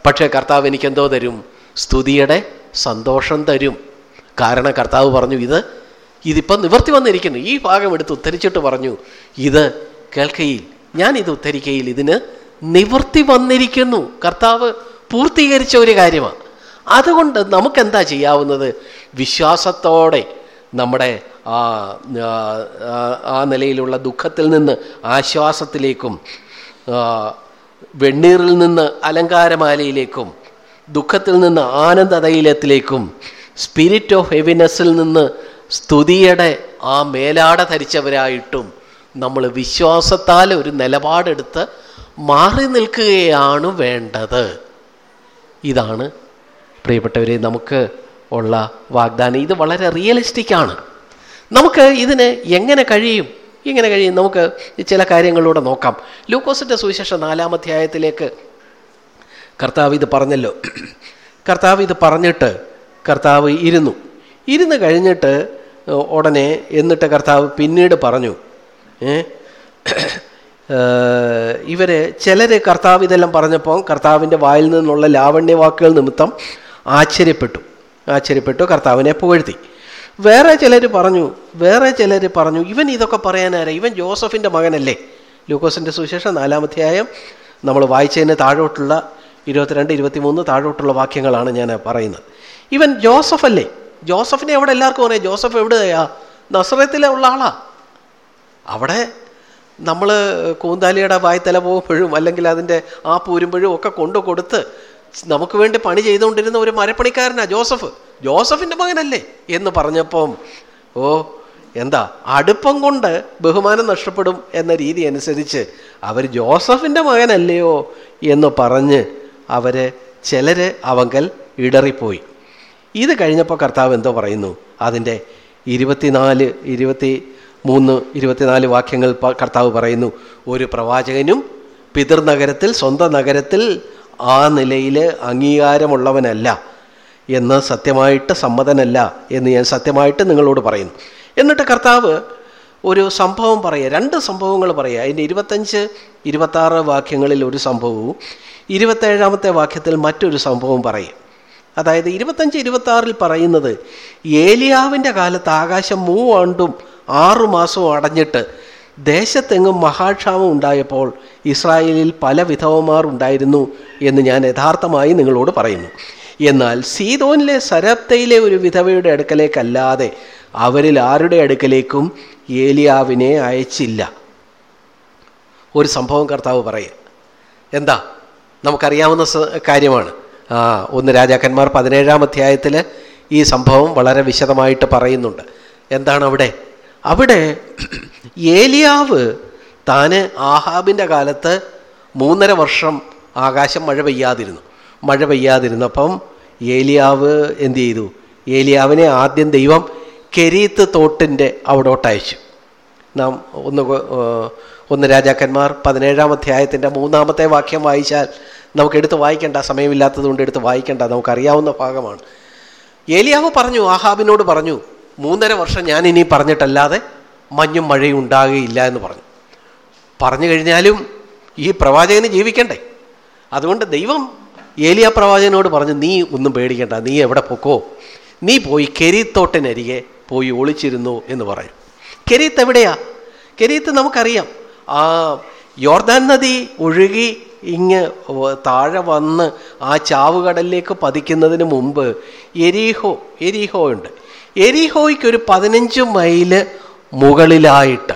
S1: പക്ഷേ കർത്താവ് എനിക്ക് എന്തോ തരും? സ്തുതിയുടെ സന്തോഷം തരും. കാരണം കർത്താവ് പറഞ്ഞു ഇത് ഇതിപ്പം നിവർത്തി വന്നിരിക്കുന്നു. ഈ ഭാഗം എടുത്ത് ഉദ്ധരിച്ചിട്ട് പറഞ്ഞു ഇത് കേൾക്കയിൽ ഞാൻ ഇത് ഉദ്ധരിക്കയിൽ ഇതിന് നിവൃത്തി വന്നിരിക്കുന്നു. കർത്താവ് പൂർത്തീകരിച്ച ഒരു കാര്യമാണ്. അതുകൊണ്ട് നമുക്കെന്താ ചെയ്യാവുന്നത്? വിശ്വാസത്തോടെ നമ്മുടെ ആ ആ നിലയിലുള്ള ദുഃഖത്തിൽ നിന്ന് ആശ്വാസത്തിലേക്കും വെണ്ണീറിൽ നിന്ന് അലങ്കാരമാലയിലേക്കും ദുഃഖത്തിൽ നിന്ന് ആനന്ദതൈലത്തിലേക്കും സ്പിരിറ്റ് ഓഫ് ഹെവിനെസ്സിൽ നിന്ന് സ്തുതിയുടെ ആ മേലാട ധരിച്ചവരായിട്ടും നമ്മൾ വിശ്വാസത്താൽ ഒരു നിലപാടെടുത്ത് മാറി നിൽക്കുകയാണ് വേണ്ടത്. ഇതാണ് പ്രിയപ്പെട്ടവരെ നമുക്ക് ഉള്ള വാഗ്ദാനം. ഇത് വളരെ റിയലിസ്റ്റിക്കാണ് നമുക്ക് ഇതിന് എങ്ങനെ കഴിയും? എങ്ങനെ കഴിയും? നമുക്ക് ചില കാര്യങ്ങളിലൂടെ നോക്കാം. ലൂക്കോസിന്റെ സുവിശേഷം നാലാമധ്യായത്തിലേക്ക് കർത്താവ് ഇത് പറഞ്ഞല്ലോ. കർത്താവ് ഇത് പറഞ്ഞിട്ട് കർത്താവ് ഇരുന്നു. ഇരുന്ന് കഴിഞ്ഞിട്ട് ഉടനെ എന്നിട്ട് കർത്താവ് പിന്നീട് പറഞ്ഞു ഇവർ ചിലർ കർത്താവ് ഇതെല്ലാം പറഞ്ഞപ്പോൾ കർത്താവിന്റെ വായിൽ നിന്നുള്ള ലാവണ്യവാക്കുകൾ നിമിത്തം ആശ്ചര്യപ്പെട്ടു. ആശ്ചര്യപ്പെട്ടു കർത്താവിനെ പുകഴ്ത്തി. വേറെ ചിലർ പറഞ്ഞു വേറെ ചിലർ പറഞ്ഞു ഇവൻ ഇതൊക്കെ പറയാനാരാ? ഇവൻ ജോസഫിന്റെ മകനല്ലേ? ലൂക്കോസിന്റെ സുശേഷം നാലാമധ്യായം നമ്മൾ വായിച്ചതിന് താഴോട്ടുള്ള ഇരുപത്തിരണ്ട് ഇരുപത്തിമൂന്ന് താഴോട്ടുള്ള വാക്യങ്ങളാണ് ഞാൻ പറയുന്നത്. ഇവൻ ജോസഫ് അല്ലേ ജോസഫിനെ എവിടെ എല്ലാവർക്കും അറിയാം? ജോസഫ് എവിടെയാ? നസ്രത്തിലെ ഉള്ള ആളാ. അവിടെ നമ്മൾ കൂന്താലിയുടെ വായ്ത്തല പോകുമ്പോഴും അല്ലെങ്കിൽ അതിന്റെ ആ പൂരുമ്പോഴും ഒക്കെ കൊണ്ടു കൊടുത്ത് നമുക്ക് വേണ്ടി പണി ചെയ്തുകൊണ്ടിരുന്ന ഒരു മരപ്പണിക്കാരനാണ് ജോസഫ്. ജോസഫിന്റെ മകനല്ലേ എന്ന് പറഞ്ഞപ്പം ഓ എന്താ അടുപ്പം കൊണ്ട് ബഹുമാനം നഷ്ടപ്പെടും എന്ന രീതി അനുസരിച്ച് അവർ ജോസഫിന്റെ മകനല്ലയോ എന്ന് പറഞ്ഞ് അവർ ചിലർ അവങ്കൽ ഇടറിപ്പോയി. ഇത് കഴിഞ്ഞപ്പോൾ കർത്താവ് എന്തോ പറയുന്നു അതിന്റെ ഇരുപത്തിനാല് ഇരുപത്തി മൂന്ന് ഇരുപത്തിനാല് വാക്യങ്ങൾ കർത്താവ് പറയുന്നു. ഒരു പ്രവാചകനും പിതൃനഗരത്തിൽ സ്വന്തം നഗരത്തിൽ ആ നിലയിൽ അംഗീകാരമുള്ളവനല്ല എന്ന് സത്യമായിട്ട് സമ്മതനല്ല എന്ന് ഞാൻ സത്യമായിട്ട് നിങ്ങളോട് പറയുന്നു. എന്നിട്ട് കർത്താവ് ഒരു സംഭവം പറയുക രണ്ട് സംഭവങ്ങൾ പറയുക. അതിന്റെ ഇരുപത്തഞ്ച് ഇരുപത്താറ് വാക്യങ്ങളിൽ ഒരു സംഭവവും ഇരുപത്തേഴാമത്തെ വാക്യത്തിൽ മറ്റൊരു സംഭവം പറയും അതായത് ഇരുപത്തഞ്ച് ഇരുപത്താറിൽ പറയുന്നത് ഏലിയാവിന്റെ കാലത്ത് ആകാശം മൂവാണ്ടും ആറു മാസവും അടഞ്ഞിട്ട് ദേശത്തെങ്ങും മഹാക്ഷാമം ഉണ്ടായപ്പോൾ ഇസ്രായേലിൽ പല വിധവമാർ ഉണ്ടായിരുന്നു എന്ന് ഞാൻ യഥാർത്ഥമായി നിങ്ങളോട് പറയുന്നു. എന്നാൽ സീതോനിലെ സരപ്തയിലെ ഒരു വിധവയുടെ അടുക്കലേക്കല്ലാതെ അവരിൽ ആരുടെ അടുക്കലേക്കും ഏലിയാവിനെ അയച്ചില്ല. ഒരു സംഭവം കർത്താവ് പറയുക എന്താ? നമുക്കറിയാവുന്ന കാര്യമാണ്. ആ ഒന്ന് രാജാക്കന്മാർ പതിനേഴാം അധ്യായത്തിൽ ഈ സംഭവം വളരെ വിശദമായിട്ട് പറയുന്നുണ്ട്. എന്താണ് അവിടെ? അവിടെ ഏലിയാവ് താന് ആഹാബിന്റെ കാലത്ത് മൂന്നര വർഷം ആകാശം മഴ പെയ്യാതിരുന്നു. മഴ പെയ്യാതിരുന്നപ്പം ഏലിയാവ് എന്തു ചെയ്തു? ഏലിയാവിനെ ആദ്യം ദൈവം കെരീത്ത് തോട്ടിന്റെ അവിടോട്ടയച്ചു നാം ഒന്ന് ഒന്ന് രാജാക്കന്മാർ പതിനേഴാം അധ്യായത്തിന്റെ മൂന്നാമത്തെ വാക്യം വായിച്ചാൽ നമുക്ക് എടുത്ത് വായിക്കേണ്ട സമയമില്ലാത്തത് കൊണ്ട് എടുത്ത് വായിക്കേണ്ട നമുക്കറിയാവുന്ന ഭാഗമാണ്. ഏലിയാവ് പറഞ്ഞു ആഹാബിനോട് പറഞ്ഞു മൂന്നര വർഷം ഞാൻ ഇനി പറഞ്ഞിട്ടല്ലാതെ മഞ്ഞും മഴയും ഉണ്ടാകുകയില്ല എന്ന് പറഞ്ഞു. പറഞ്ഞു കഴിഞ്ഞാലും ഈ പ്രവാചകന് ജീവിക്കണ്ടേ? അതുകൊണ്ട് ദൈവം ഏലിയ പ്രവാചകനോട് പറഞ്ഞു നീ ഒന്നും പേടിക്കണ്ട നീ എവിടെ പൊക്കോ? നീ പോയി കെരീത്തോട്ടനരികെ പോയി ഒളിച്ചിരുന്നു? എന്ന് പറയും. കെരീത്ത് എവിടെയാ? കെരീത്ത് നമുക്കറിയാം. ആ യോർദാൻ നദി ഒഴുകി ഇങ്ങ് താഴെ വന്ന് ആ ചാവുകടലിലേക്ക് പതിക്കുന്നതിന് മുമ്പ് എരീഹോ എരീഹോ ഉണ്ട്. എരീഹോയ്ക്ക് ഒരു പതിനഞ്ച് മൈൽ മുകളിലായിട്ട്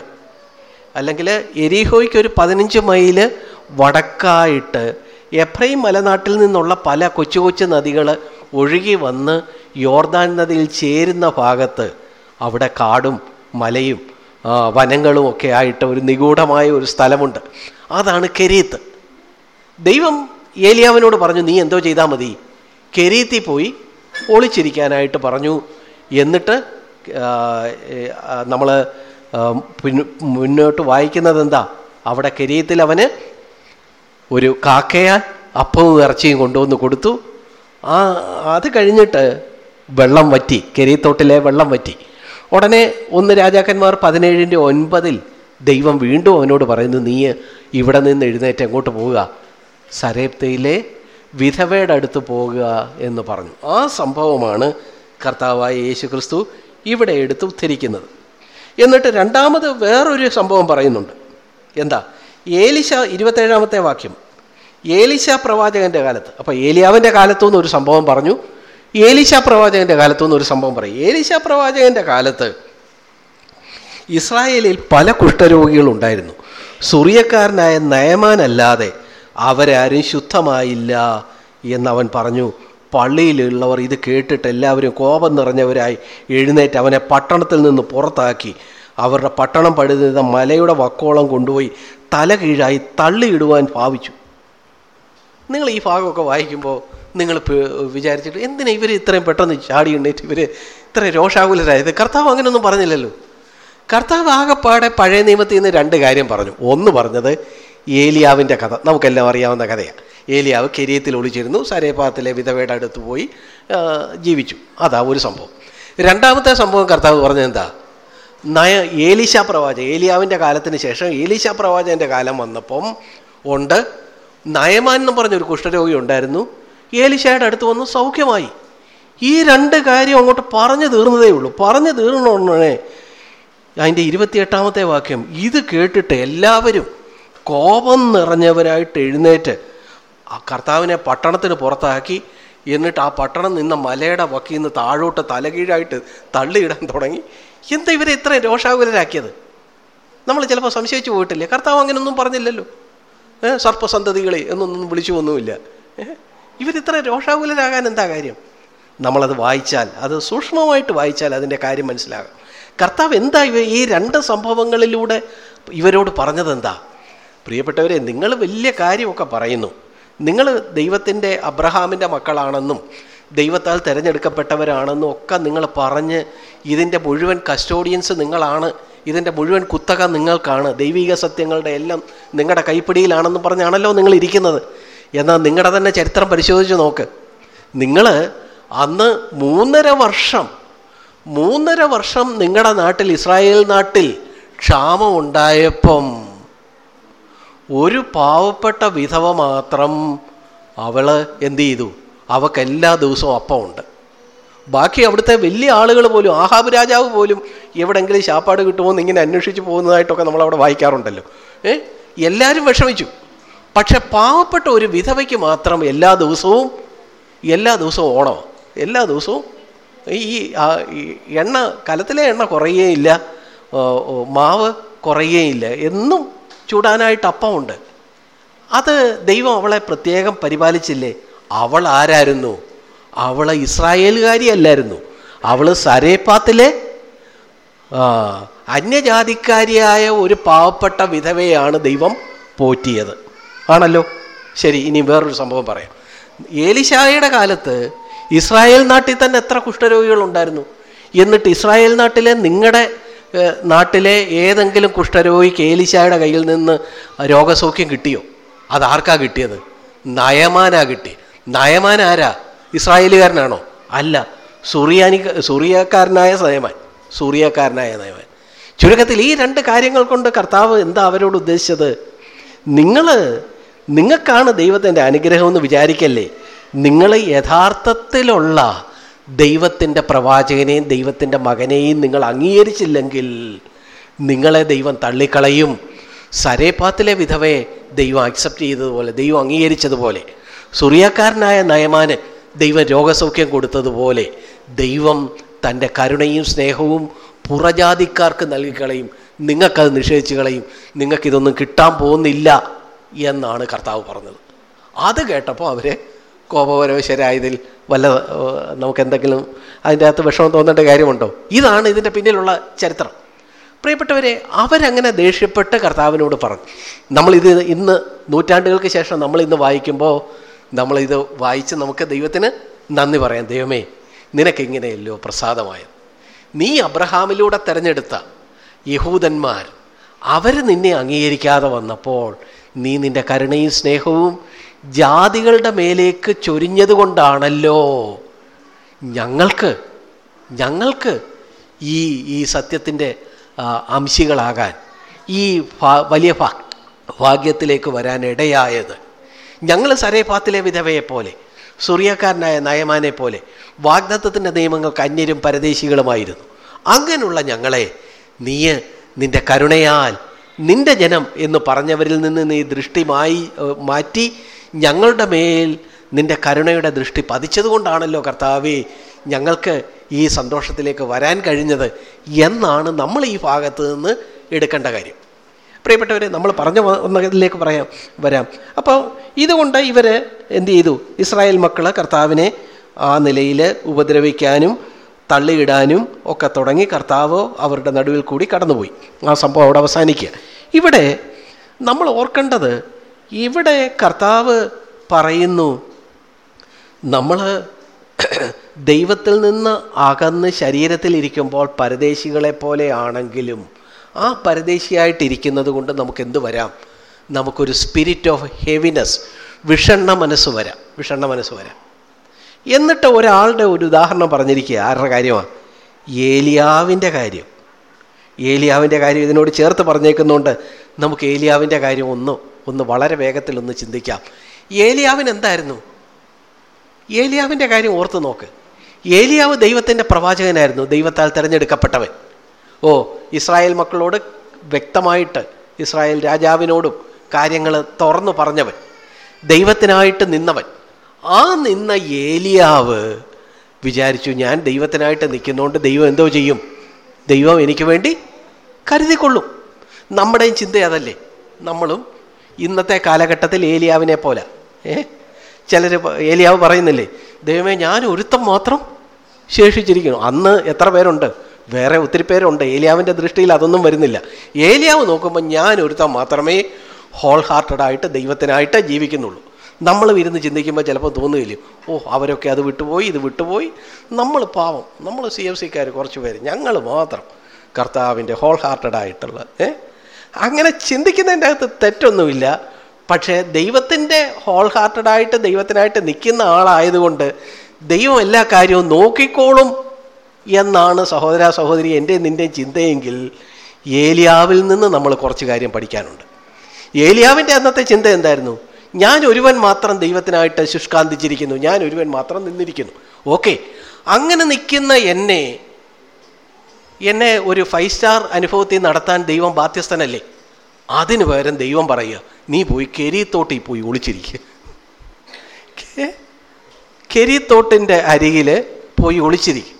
S1: അല്ലെങ്കിൽ എരിഹോയ്ക്ക് ഒരു പതിനഞ്ച് മൈൽ വടക്കായിട്ട് എഫ്രൈം മലനാട്ടിൽ നിന്നുള്ള പല കൊച്ചു കൊച്ചു നദികൾ ഒഴുകി വന്ന് യോർദാൻ നദിയിൽ ചേരുന്ന ഭാഗത്ത് അവിടെ കാടും മലയും വനങ്ങളും ഒക്കെ ആയിട്ട് ഒരു നിഗൂഢമായ ഒരു സ്ഥലമുണ്ട്. അതാണ് കെരീത്ത്. ദൈവം ഏലിയാവിനോട് പറഞ്ഞു നീ എന്തോ ചെയ്താൽ മതി. കെരീത്തി പോയി ഒളിച്ചിരിക്കാനായിട്ട് പറഞ്ഞു. എന്നിട്ട് നമ്മൾ മുന്നോട്ട് വായിക്കുന്നത് എന്താ? അവിടെ കിരീയത്തിൽ അവന് ഒരു കാക്കയാൽ അപ്പവും ഇറച്ചിയും കൊണ്ടുവന്ന് കൊടുത്തു. ആ അത് കഴിഞ്ഞിട്ട് വെള്ളം വറ്റി കെരീത്തോട്ടിലെ വെള്ളം വറ്റി. ഉടനെ ഒന്ന് രാജാക്കന്മാർ പതിനേഴിന്റെ ഒൻപതിൽ ദൈവം വീണ്ടും അവനോട് പറയുന്നു നീ ഇവിടെ നിന്ന് എഴുന്നേറ്റ് എങ്ങോട്ട് പോവുക? സരേപ്തയിലെ വിധവയുടെ അടുത്ത് പോകുക എന്ന് പറഞ്ഞു. ആ സംഭവമാണ് കർത്താവായ യേശു ക്രിസ്തു ഇവിടെ എടുത്ത് ഉദ്ധരിക്കുന്നത് എന്നിട്ട് രണ്ടാമത് വേറൊരു സംഭവം പറയുന്നുണ്ട്. എന്താ? ഏലിശ ഇരുപത്തേഴാമത്തെ വാക്യം. ഏലിശ പ്രവാചകന്റെ കാലത്ത്. അപ്പോൾ ഏലിയാവിന്റെ കാലത്തു നിന്നൊരു സംഭവം പറഞ്ഞു. ഏലിശ പ്രവാചകന്റെ കാലത്തു നിന്നൊരു സംഭവം പറയും. ഏലിശ പ്രവാചകന്റെ കാലത്ത് ഇസ്രായേലിൽ പല കുഷ്ഠരോഗികളുണ്ടായിരുന്നു. സുറിയക്കാരനായ നയമാനല്ലാതെ അവരാരും ശുദ്ധമായില്ല എന്നവൻ പറഞ്ഞു. പള്ളിയിലുള്ളവർ ഇത് കേട്ടിട്ട് എല്ലാവരും കോപം നിറഞ്ഞവരായി എഴുന്നേറ്റ് അവനെ പട്ടണത്തിൽ നിന്ന് പുറത്താക്കി. അവരുടെ പട്ടണം പഴുതുന്ന മലയുടെ വക്കോളം കൊണ്ടുപോയി തല കീഴായി തള്ളിയിടുവാൻ ഭാവിച്ചു. നിങ്ങൾ ഈ ഭാഗമൊക്കെ വായിക്കുമ്പോൾ നിങ്ങൾ വിചാരിച്ചിട്ട് എന്തിനാ ഇവർ ഇത്രയും പെട്ടെന്ന് ചാടി എണ്ണീറ്റ് ഇവർ ഇത്ര രോഷാകുലരായത്? കർത്താവ് അങ്ങനെയൊന്നും പറഞ്ഞില്ലല്ലോ. കർത്താവ് ആകെപ്പാടെ പഴയ നിയമത്തിൽ നിന്ന് രണ്ട് കാര്യം പറഞ്ഞു. ഒന്ന് പറഞ്ഞത് ഏലിയാവിന്റെ കഥ. നമുക്കെല്ലാം അറിയാവുന്ന കഥയാണ് ഏലിയാവ് കെരിയത്തിൽ ഒളിച്ചിരുന്നു. സരേപാത്തിലെ വിധവയുടെ അടുത്ത് പോയി ജീവിച്ചു. അതാ ഒരു സംഭവം. രണ്ടാമത്തെ സംഭവം കർത്താവ് പറഞ്ഞത് എന്താ നയ ഏലിശ പ്രവാചകൻ ഏലിയാവിന്റെ കാലത്തിന് ശേഷം ഏലിശ പ്രവാചകന്റെ കാലം വന്നപ്പം ഉണ്ട്. നയമാൻ എന്ന് പറഞ്ഞൊരു കുഷ്ഠരോഗി ഉണ്ടായിരുന്നു. ഏലിശയുടെ അടുത്ത് വന്ന് സൗഖ്യമായി. ഈ രണ്ട് കാര്യം അങ്ങോട്ട് പറഞ്ഞു തീർന്നതേ ഉള്ളൂ. പറഞ്ഞു തീർന്നോടനെ അതിന്റെ ഇരുപത്തിയെട്ടാമത്തെ വാക്യം ഇത് കേട്ടിട്ട് എല്ലാവരും കോപം നിറഞ്ഞവരായിട്ട് എഴുന്നേറ്റ് ആ കർത്താവിനെ പട്ടണത്തിന് പുറത്താക്കി എന്നിട്ട് ആ പട്ടണം നിന്ന മലയുടെ വക്കിൽ നിന്ന് താഴോട്ട് തലകീഴായിട്ട് തള്ളിയിടാൻ തുടങ്ങി. എന്താ ഇവരെ ഇത്രയും രോഷാകുലരാക്കിയത്? നമ്മൾ ചിലപ്പോൾ സംശയിച്ചു പോയിട്ടില്ലേ? കർത്താവ് അങ്ങനെയൊന്നും പറഞ്ഞില്ലല്ലോ. ഏ സർപ്പസന്തതികളെ എന്നൊന്നും വിളിച്ചു ഒന്നുമില്ല ഏ ഇവരിത്ര രോഷാകുലരാകാൻ എന്താ കാര്യം? നമ്മളത് വായിച്ചാൽ അത് സൂക്ഷ്മമായിട്ട് വായിച്ചാൽ അതിന്റെ കാര്യം മനസ്സിലാകും. കർത്താവ് എന്താ ഇവ ഈ രണ്ട് സംഭവങ്ങളിലൂടെ ഇവരോട് പറഞ്ഞതെന്താ? പ്രിയപ്പെട്ടവരെ നിങ്ങൾ വലിയ കാര്യമൊക്കെ പറയുന്നു. നിങ്ങൾ ദൈവത്തിന്റെ അബ്രഹാമിന്റെ മക്കളാണെന്നും ദൈവത്താൽ തിരഞ്ഞെടുക്കപ്പെട്ടവരാണെന്നും ഒക്കെ നിങ്ങൾ പറഞ്ഞ് ഇതിന്റെ മുഴുവൻ കസ്റ്റോഡിയൻസ് നിങ്ങളാണ് ഇതിന്റെ മുഴുവൻ കുത്തക നിങ്ങൾക്കാണ് ദൈവിക സത്യങ്ങളുടെ എല്ലാം നിങ്ങളുടെ കൈപ്പിടിയിലാണെന്ന് പറഞ്ഞാണല്ലോ നിങ്ങൾ ഇരിക്കുന്നത്. എന്നാൽ നിങ്ങളുടെ തന്നെ ചരിത്രം പരിശോധിച്ച് നോക്ക്. നിങ്ങൾ അന്ന് മൂന്നര വർഷം മൂന്നര വർഷം നിങ്ങളുടെ നാട്ടിൽ ഇസ്രായേൽ നാട്ടിൽ ക്ഷാമം ഉണ്ടായപ്പം ഒരു പാവപ്പെട്ട വിധവ മാത്രം അവൾ എന്ത് ചെയ്തു? അവൾക്ക് എല്ലാ ദിവസവും അപ്പമുണ്ട്. ബാക്കി അവിടുത്തെ വലിയ ആളുകൾ പോലും ആഹാബ് രാജാവ് പോലും എവിടെങ്കിലും ശാപ്പാട് കിട്ടുമോ എന്ന് ഇങ്ങനെ അന്വേഷിച്ച് പോകുന്നതായിട്ടൊക്കെ നമ്മളവിടെ വായിക്കാറുണ്ടല്ലോ. ഏ? എല്ലാവരും വിഷമിച്ചു. പക്ഷെ പാവപ്പെട്ട ഒരു വിധവയ്ക്ക് മാത്രം എല്ലാ ദിവസവും എല്ലാ ദിവസവും ഓണം. എല്ലാ ദിവസവും ഈ എണ്ണ കലത്തിലെ എണ്ണ കുറയുകയില്ല മാവ് കുറയുകയില്ല എന്നും ചൂടാനായിട്ട് അപ്പമുണ്ട്. അത് ദൈവം അവളെ പ്രത്യേകം പരിപാലിച്ചില്ലേ? അവൾ ആരായിരുന്നു? അവൾ ഇസ്രായേലുകാരി അല്ലായിരുന്നു അവൾ സരേപ്പാത്തിലെ അന്യജാതിക്കാരിയായ ഒരു പാവപ്പെട്ട വിധവയാണ് ദൈവം പോറ്റിയത്. ആണല്ലോ? ശരി ഇനി വേറൊരു സംഭവം പറയാം. ഏലിശായുടെ കാലത്ത് ഇസ്രായേൽ നാട്ടിൽ തന്നെ എത്ര കുഷ്ഠരോഗികൾ ഉണ്ടായിരുന്നു? എന്നിട്ട് ഇസ്രായേൽ നാട്ടിലെ നിങ്ങളുടെ നാട്ടിലെ ഏതെങ്കിലും കുഷ്ഠരോഗിക്ക് ഏലിശായുടെ കയ്യിൽ നിന്ന് രോഗസൗഖ്യം കിട്ടിയോ? അതാർക്കാ കിട്ടിയത്? നയമാനാ കിട്ടി. നയമാൻ ആരാ? ഇസ്രായേലുകാരനാണോ? അല്ല. സുറിയാനി സുറിയക്കാരനായ നയമാൻ. സൂറിയക്കാരനായ നയമാൻ. ചുരുക്കത്തിൽ ഈ രണ്ട് കാര്യങ്ങൾ കൊണ്ട് കർത്താവ് എന്താ അവരോട് ഉദ്ദേശിച്ചത്? നിങ്ങൾ നിങ്ങൾക്കാണ് ദൈവത്തിന്റെ അനുഗ്രഹം എന്ന് വിചാരിക്കല്ലേ? നിങ്ങൾ യഥാർത്ഥത്തിലുള്ള ദൈവത്തിന്റെ പ്രവാചകനെയും ദൈവത്തിന്റെ മകനെയും നിങ്ങൾ അംഗീകരിച്ചില്ലെങ്കിൽ നിങ്ങളെ ദൈവം തള്ളിക്കളയും. സരേപ്പാത്തിലെ വിധവയെ ദൈവം അക്സെപ്റ്റ് ചെയ്തതുപോലെ ദൈവം അംഗീകരിച്ചതുപോലെ. സുറിയക്കാരനായ നയമാന് ദൈവം രോഗസൗഖ്യം കൊടുത്തതുപോലെ ദൈവം തന്റെ കരുണയും സ്നേഹവും പുറജാതിക്കാർക്ക് നൽകിക്കളയും. നിങ്ങൾക്കത് നിഷേധിച്ച് കളയും. നിങ്ങൾക്കിതൊന്നും കിട്ടാൻ പോകുന്നില്ല എന്നാണ് കർത്താവ് പറഞ്ഞത്. അത് കേട്ടപ്പോൾ അവരെ കോപപരവശരായതിൽ വല്ല നമുക്ക് എന്തെങ്കിലും അതിന്റെ അകത്ത് വിഷമം തോന്നേണ്ട കാര്യമുണ്ടോ? ഇതാണ് ഇതിന്റെ പിന്നിലുള്ള ചരിത്രം. പ്രിയപ്പെട്ടവരെ അവരങ്ങനെ ദേഷ്യപ്പെട്ട് കർത്താവിനോട് പറഞ്ഞു. നമ്മളിത് ഇന്ന് നൂറ്റാണ്ടുകൾക്ക് ശേഷം നമ്മൾ ഇന്ന് വായിക്കുമ്പോൾ നമ്മളിത് വായിച്ച് നമുക്ക് ദൈവത്തിന് നന്ദി പറയാം. ദൈവമേ നിനക്കിങ്ങനെയല്ലോ പ്രസാദമായത്? നീ അബ്രഹാമിലൂടെ തിരഞ്ഞെടുത്ത യഹൂദന്മാർ അവർ നിന്നെ അംഗീകരിക്കാതെ വന്നപ്പോൾ നീ നിന്റെ കരുണയും സ്നേഹവും ജാതികളുടെ മേലേക്ക് ചൊരിഞ്ഞതുകൊണ്ടാണല്ലോ. ഞങ്ങൾക്ക് ഞങ്ങൾക്ക് ഈ ഈ സത്യത്തിന്റെ അംശികളാകാൻ ഈ വലിയ ഭാഗ്യത്തിലേക്ക് വരാൻ ഇടയായത് ഞങ്ങൾ സരേഫാത്തിലെ വിധവയെ പോലെ സുറിയക്കാരനായ നയമാനെ പോലെ വാഗ്ദത്തത്തിന്റെ നിയമങ്ങൾക്ക് അന്യരും പരദേശികളുമായിരുന്നു. അങ്ങനെയുള്ള ഞങ്ങളെ നീ നിന്റെ കരുണയാൽ നിന്റെ ജനം എന്ന് പറഞ്ഞവരിൽ നിന്ന് നീ ഏഹ്, മാറ്റി ഞങ്ങളുടെ മേൽ നിന്റെ കരുണയുടെ ദൃഷ്ടി പതിച്ചതുകൊണ്ടാണല്ലോ കർത്താവേ ഞങ്ങൾക്ക് ഈ സന്തോഷത്തിലേക്ക് വരാൻ കഴിഞ്ഞത് എന്നാണ് നമ്മൾ ഈ ഭാഗത്ത് നിന്ന് എടുക്കേണ്ട കാര്യം. പ്രിയപ്പെട്ടവരെ നമ്മൾ പറഞ്ഞു വന്നതിലേക്ക് പറയാം വരാം. അപ്പോൾ ഇതുകൊണ്ട് ഇവർ എന്ത് ചെയ്തു? ഇസ്രായേൽ മക്കൾ കർത്താവിനെ ആ നിലയിൽ ഉപദ്രവിക്കാനും തള്ളിയിടാനും ഒക്കെ തുടങ്ങി കർത്താവ് അവരുടെ നടുവിൽ കൂടി കടന്നുപോയി. ആ സംഭവം അവിടെ അവസാനിക്കുക. ഇവിടെ നമ്മൾ ഓർക്കേണ്ടത് ഇവിടെ കർത്താവ് പറയുന്നു നമ്മൾ ദൈവത്തിൽ നിന്ന് അകന്ന് ശരീരത്തിൽ ഇരിക്കുമ്പോൾ പരദേശികളെ പോലെ ആണെങ്കിലും ആ പരദേശിയായിട്ടിരിക്കുന്നത് കൊണ്ട് നമുക്ക് എന്ത് വരാം? നമുക്കൊരു സ്പിരിറ്റ് ഓഫ് ഹെവിനെസ് വിഷണ്ണ മനസ്സ് വരാം വിഷണ്ണ മനസ്സ് വരാം. എന്നിട്ട് ഒരാളുടെ ഒരു ഉദാഹരണം പറഞ്ഞിരിക്കുക. ആരുടെ കാര്യമാണ് ഏലിയാവിന്റെ കാര്യം. ഏലിയാവിന്റെ കാര്യം ഇതിനോട് ചേർത്ത് പറഞ്ഞേക്കുന്നതുകൊണ്ട് നമുക്ക് ഏലിയാവിന്റെ കാര്യം ഒന്ന് ഒന്ന് വളരെ വേഗത്തിൽ ഒന്ന് ചിന്തിക്കാം. ഏലിയാവിൻ എന്തായിരുന്നു? ഏലിയാവിന്റെ കാര്യം ഓർത്ത് നോക്ക്. ഏലിയാവ് ദൈവത്തിന്റെ പ്രവാചകനായിരുന്നു ദൈവത്താൽ തിരഞ്ഞെടുക്കപ്പെട്ടവൻ. ഓ ഇസ്രായേൽ മക്കളോട് വ്യക്തമായിട്ട് ഇസ്രായേൽ രാജാവിനോടും കാര്യങ്ങൾ തുറന്നു പറഞ്ഞവൻ ദൈവത്തിനായിട്ട് നിന്നവൻ. ആ നിന്ന ഏലിയാവ് വിചാരിച്ചു ഞാൻ ദൈവത്തിനായിട്ട് നിൽക്കുന്നതുകൊണ്ട് ദൈവം എന്തോ ചെയ്യും? ദൈവം എനിക്ക് വേണ്ടി കരുതിക്കൊള്ളും. നമ്മുടെയും ചിന്ത അതല്ലേ? നമ്മളും ഇന്നത്തെ കാലഘട്ടത്തിൽ ഏലിയാവിനെ പോലെ. ഏ? ചിലർ ഏലിയാവ് പറയുന്നില്ലേ ദൈവമേ ഞാൻ ഒരുത്തം മാത്രം ശേഷിച്ചിരിക്കുന്നു. അന്ന് എത്ര പേരുണ്ട്? വേറെ ഒത്തിരി പേരുണ്ട്. ഏലിയാവിന്റെ ദൃഷ്ടിയിൽ അതൊന്നും വരുന്നില്ല. ഏലിയാവ് നോക്കുമ്പോൾ ഞാൻ ഒരുത്തം മാത്രമേ ഹോൾ ഹാർട്ടഡായിട്ട് ദൈവത്തിനായിട്ട് ജീവിക്കുന്നുള്ളൂ. നമ്മൾ ഇരുന്ന് ചിന്തിക്കുമ്പോൾ ചിലപ്പോൾ തോന്നുകയില്ലേ ഓ അവരൊക്കെ അത് വിട്ടുപോയി ഇത് വിട്ടുപോയി. നമ്മൾ പാവം. നമ്മൾ സി എഫ് സിക്കാർ കുറച്ച് പേര്. ഞങ്ങൾ മാത്രം കർത്താവിന്റെ ഹോൾ ഹാർട്ടഡായിട്ടുള്ള ഏ? അങ്ങനെ ചിന്തിക്കുന്നതിന്റെ അകത്ത് തെറ്റൊന്നുമില്ല. പക്ഷേ ദൈവത്തിന്റെ ഹോൾ ഹാർട്ടഡായിട്ട് ദൈവത്തിനായിട്ട് നിൽക്കുന്ന ആളായതുകൊണ്ട് ദൈവം എല്ലാ കാര്യവും നോക്കിക്കോളും എന്നാണ് സഹോദര സഹോദരി എന്റെ നിന്റെ ചിന്തയെങ്കിൽ ഏലിയാവിൽ നിന്ന് നമ്മൾ കുറച്ച് കാര്യം പഠിക്കാനുണ്ട്. ഏലിയാവിന്റെ അന്നത്തെ ചിന്ത എന്തായിരുന്നു? ഞാൻ ഒരുവൻ മാത്രം ദൈവത്തിനായിട്ട് ശുഷ്കാന്തിച്ചിരിക്കുന്നു. ഞാൻ ഒരുവൻ മാത്രം നിന്നിരിക്കുന്നു. ഓക്കെ. അങ്ങനെ നിൽക്കുന്ന എന്നെ എന്നെ ഒരു ഫൈവ് സ്റ്റാർ അനുഭവത്തിൽ നടത്താൻ ദൈവം ബാധ്യസ്ഥനല്ലേ? അതിന് പകരം ദൈവം പറയുക നീ പോയി കെരിത്തോട്ടിൽ പോയി ഒളിച്ചിരിക്കുക കെരിത്തോട്ടിന്റെ അരികിൽ പോയി ഒളിച്ചിരിക്കുക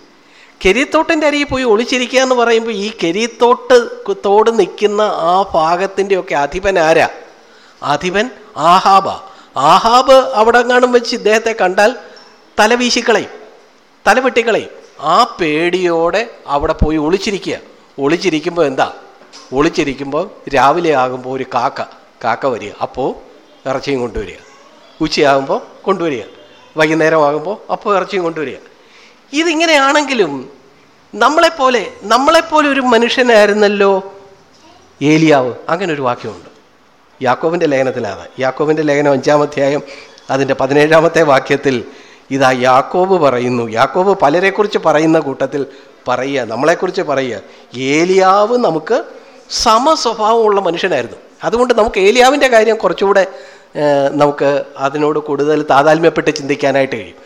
S1: കെരിത്തോട്ടിന്റെ അരികിൽ പോയി ഒളിച്ചിരിക്കുക എന്ന് പറയുമ്പോൾ ഈ കെരിത്തോട്ട് തോട് നിൽക്കുന്ന ആ ഭാഗത്തിന്റെയൊക്കെ അധിപൻ ആരാ? അധിപൻ ആഹാബ. ആഹാബ് അവിടെ കാണും വെച്ച് ഇദ്ദേഹത്തെ കണ്ടാൽ തലവീശിക്കളയും തലവെട്ടിക്കളയും. തല വെട്ടിക്കളയും ആ പേടിയോടെ അവിടെ പോയി ഒളിച്ചിരിക്കുക. ഒളിച്ചിരിക്കുമ്പോൾ എന്താ? ഒളിച്ചിരിക്കുമ്പോൾ രാവിലെ ആകുമ്പോൾ ഒരു കാക്ക കാക്ക വരിക. അപ്പോൾ ഇറച്ചിയും കൊണ്ടുവരിക. ഉച്ചയാകുമ്പോൾ കൊണ്ടുവരിക. വൈകുന്നേരം ആകുമ്പോൾ അപ്പോൾ ഇറച്ചിയും കൊണ്ടുവരിക. ഇതിങ്ങനെയാണെങ്കിലും നമ്മളെപ്പോലെ നമ്മളെപ്പോലെ ഒരു മനുഷ്യനായിരുന്നല്ലോ ഏലിയാവ്. അങ്ങനെ ഒരു വാക്യമുണ്ട്. യാക്കോവിന്റെ ലേഖനത്തിലാണ്. യാക്കോവിന്റെ ലേഖനം അഞ്ചാമധ്യായം അതിന്റെ പതിനേഴാമത്തെ വാക്യത്തിൽ ഇതാ യാക്കോബ് പറയുന്നു. യാക്കോബ് പലരെക്കുറിച്ച് പറയുന്ന കൂട്ടത്തിൽ പറയുക നമ്മളെക്കുറിച്ച് പറയുക. ഏലിയാവ് നമുക്ക് സമസ്വഭാവമുള്ള മനുഷ്യനായിരുന്നു. അതുകൊണ്ട് നമുക്ക് ഏലിയാവിന്റെ കാര്യം കുറച്ചുകൂടെ നമുക്ക് അതിനോട് കൂടുതൽ താതാത്മ്യപ്പെട്ട് ചിന്തിക്കാനായിട്ട് കഴിയും.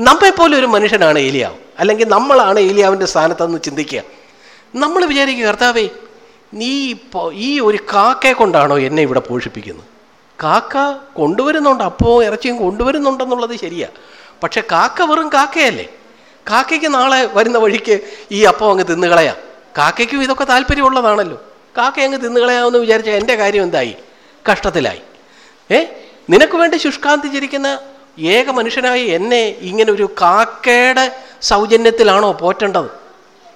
S1: നമ്മെപ്പോലെ ഒരു മനുഷ്യനാണ് ഏലിയാവ്. അല്ലെങ്കിൽ നമ്മളാണ് ഏലിയാവിന്റെ സ്ഥാനത്തെന്ന് ചിന്തിക്കുക. നമ്മൾ വിചാരിക്കുക കർത്താവേ നീ ഇപ്പോൾ ഈ ഒരു കാക്കയെ കൊണ്ടാണോ എന്നെ ഇവിടെ പോഷിപ്പിക്കുന്നത്? കാക്ക കൊണ്ടുവരുന്നുണ്ട്. അപ്പോൾ ഇറച്ചിയും കൊണ്ടുവരുന്നുണ്ടെന്നുള്ളത് ശരിയാ. പക്ഷെ കാക്ക വെറും കാക്കയല്ലേ? കാക്കയ്ക്ക് നാളെ വരുന്ന വഴിക്ക് ഈ അപ്പം അങ്ങ് തിന്നുകളയാം കാക്കയ്ക്കും ഇതൊക്കെ താല്പര്യമുള്ളതാണല്ലോ. കാക്ക അങ്ങ് തിന്നുകളയാമെന്ന് വിചാരിച്ച എന്റെ കാര്യം എന്തായി? കഷ്ടത്തിലായി. ഏ? നിനക്ക് വേണ്ടി ശുഷ്കാന്തിച്ചിരിക്കുന്ന ഏക മനുഷ്യനായി എന്നെ ഇങ്ങനെ ഒരു കാക്കയുടെ സൗജന്യത്തിലാണോ പോറ്റേണ്ടത്?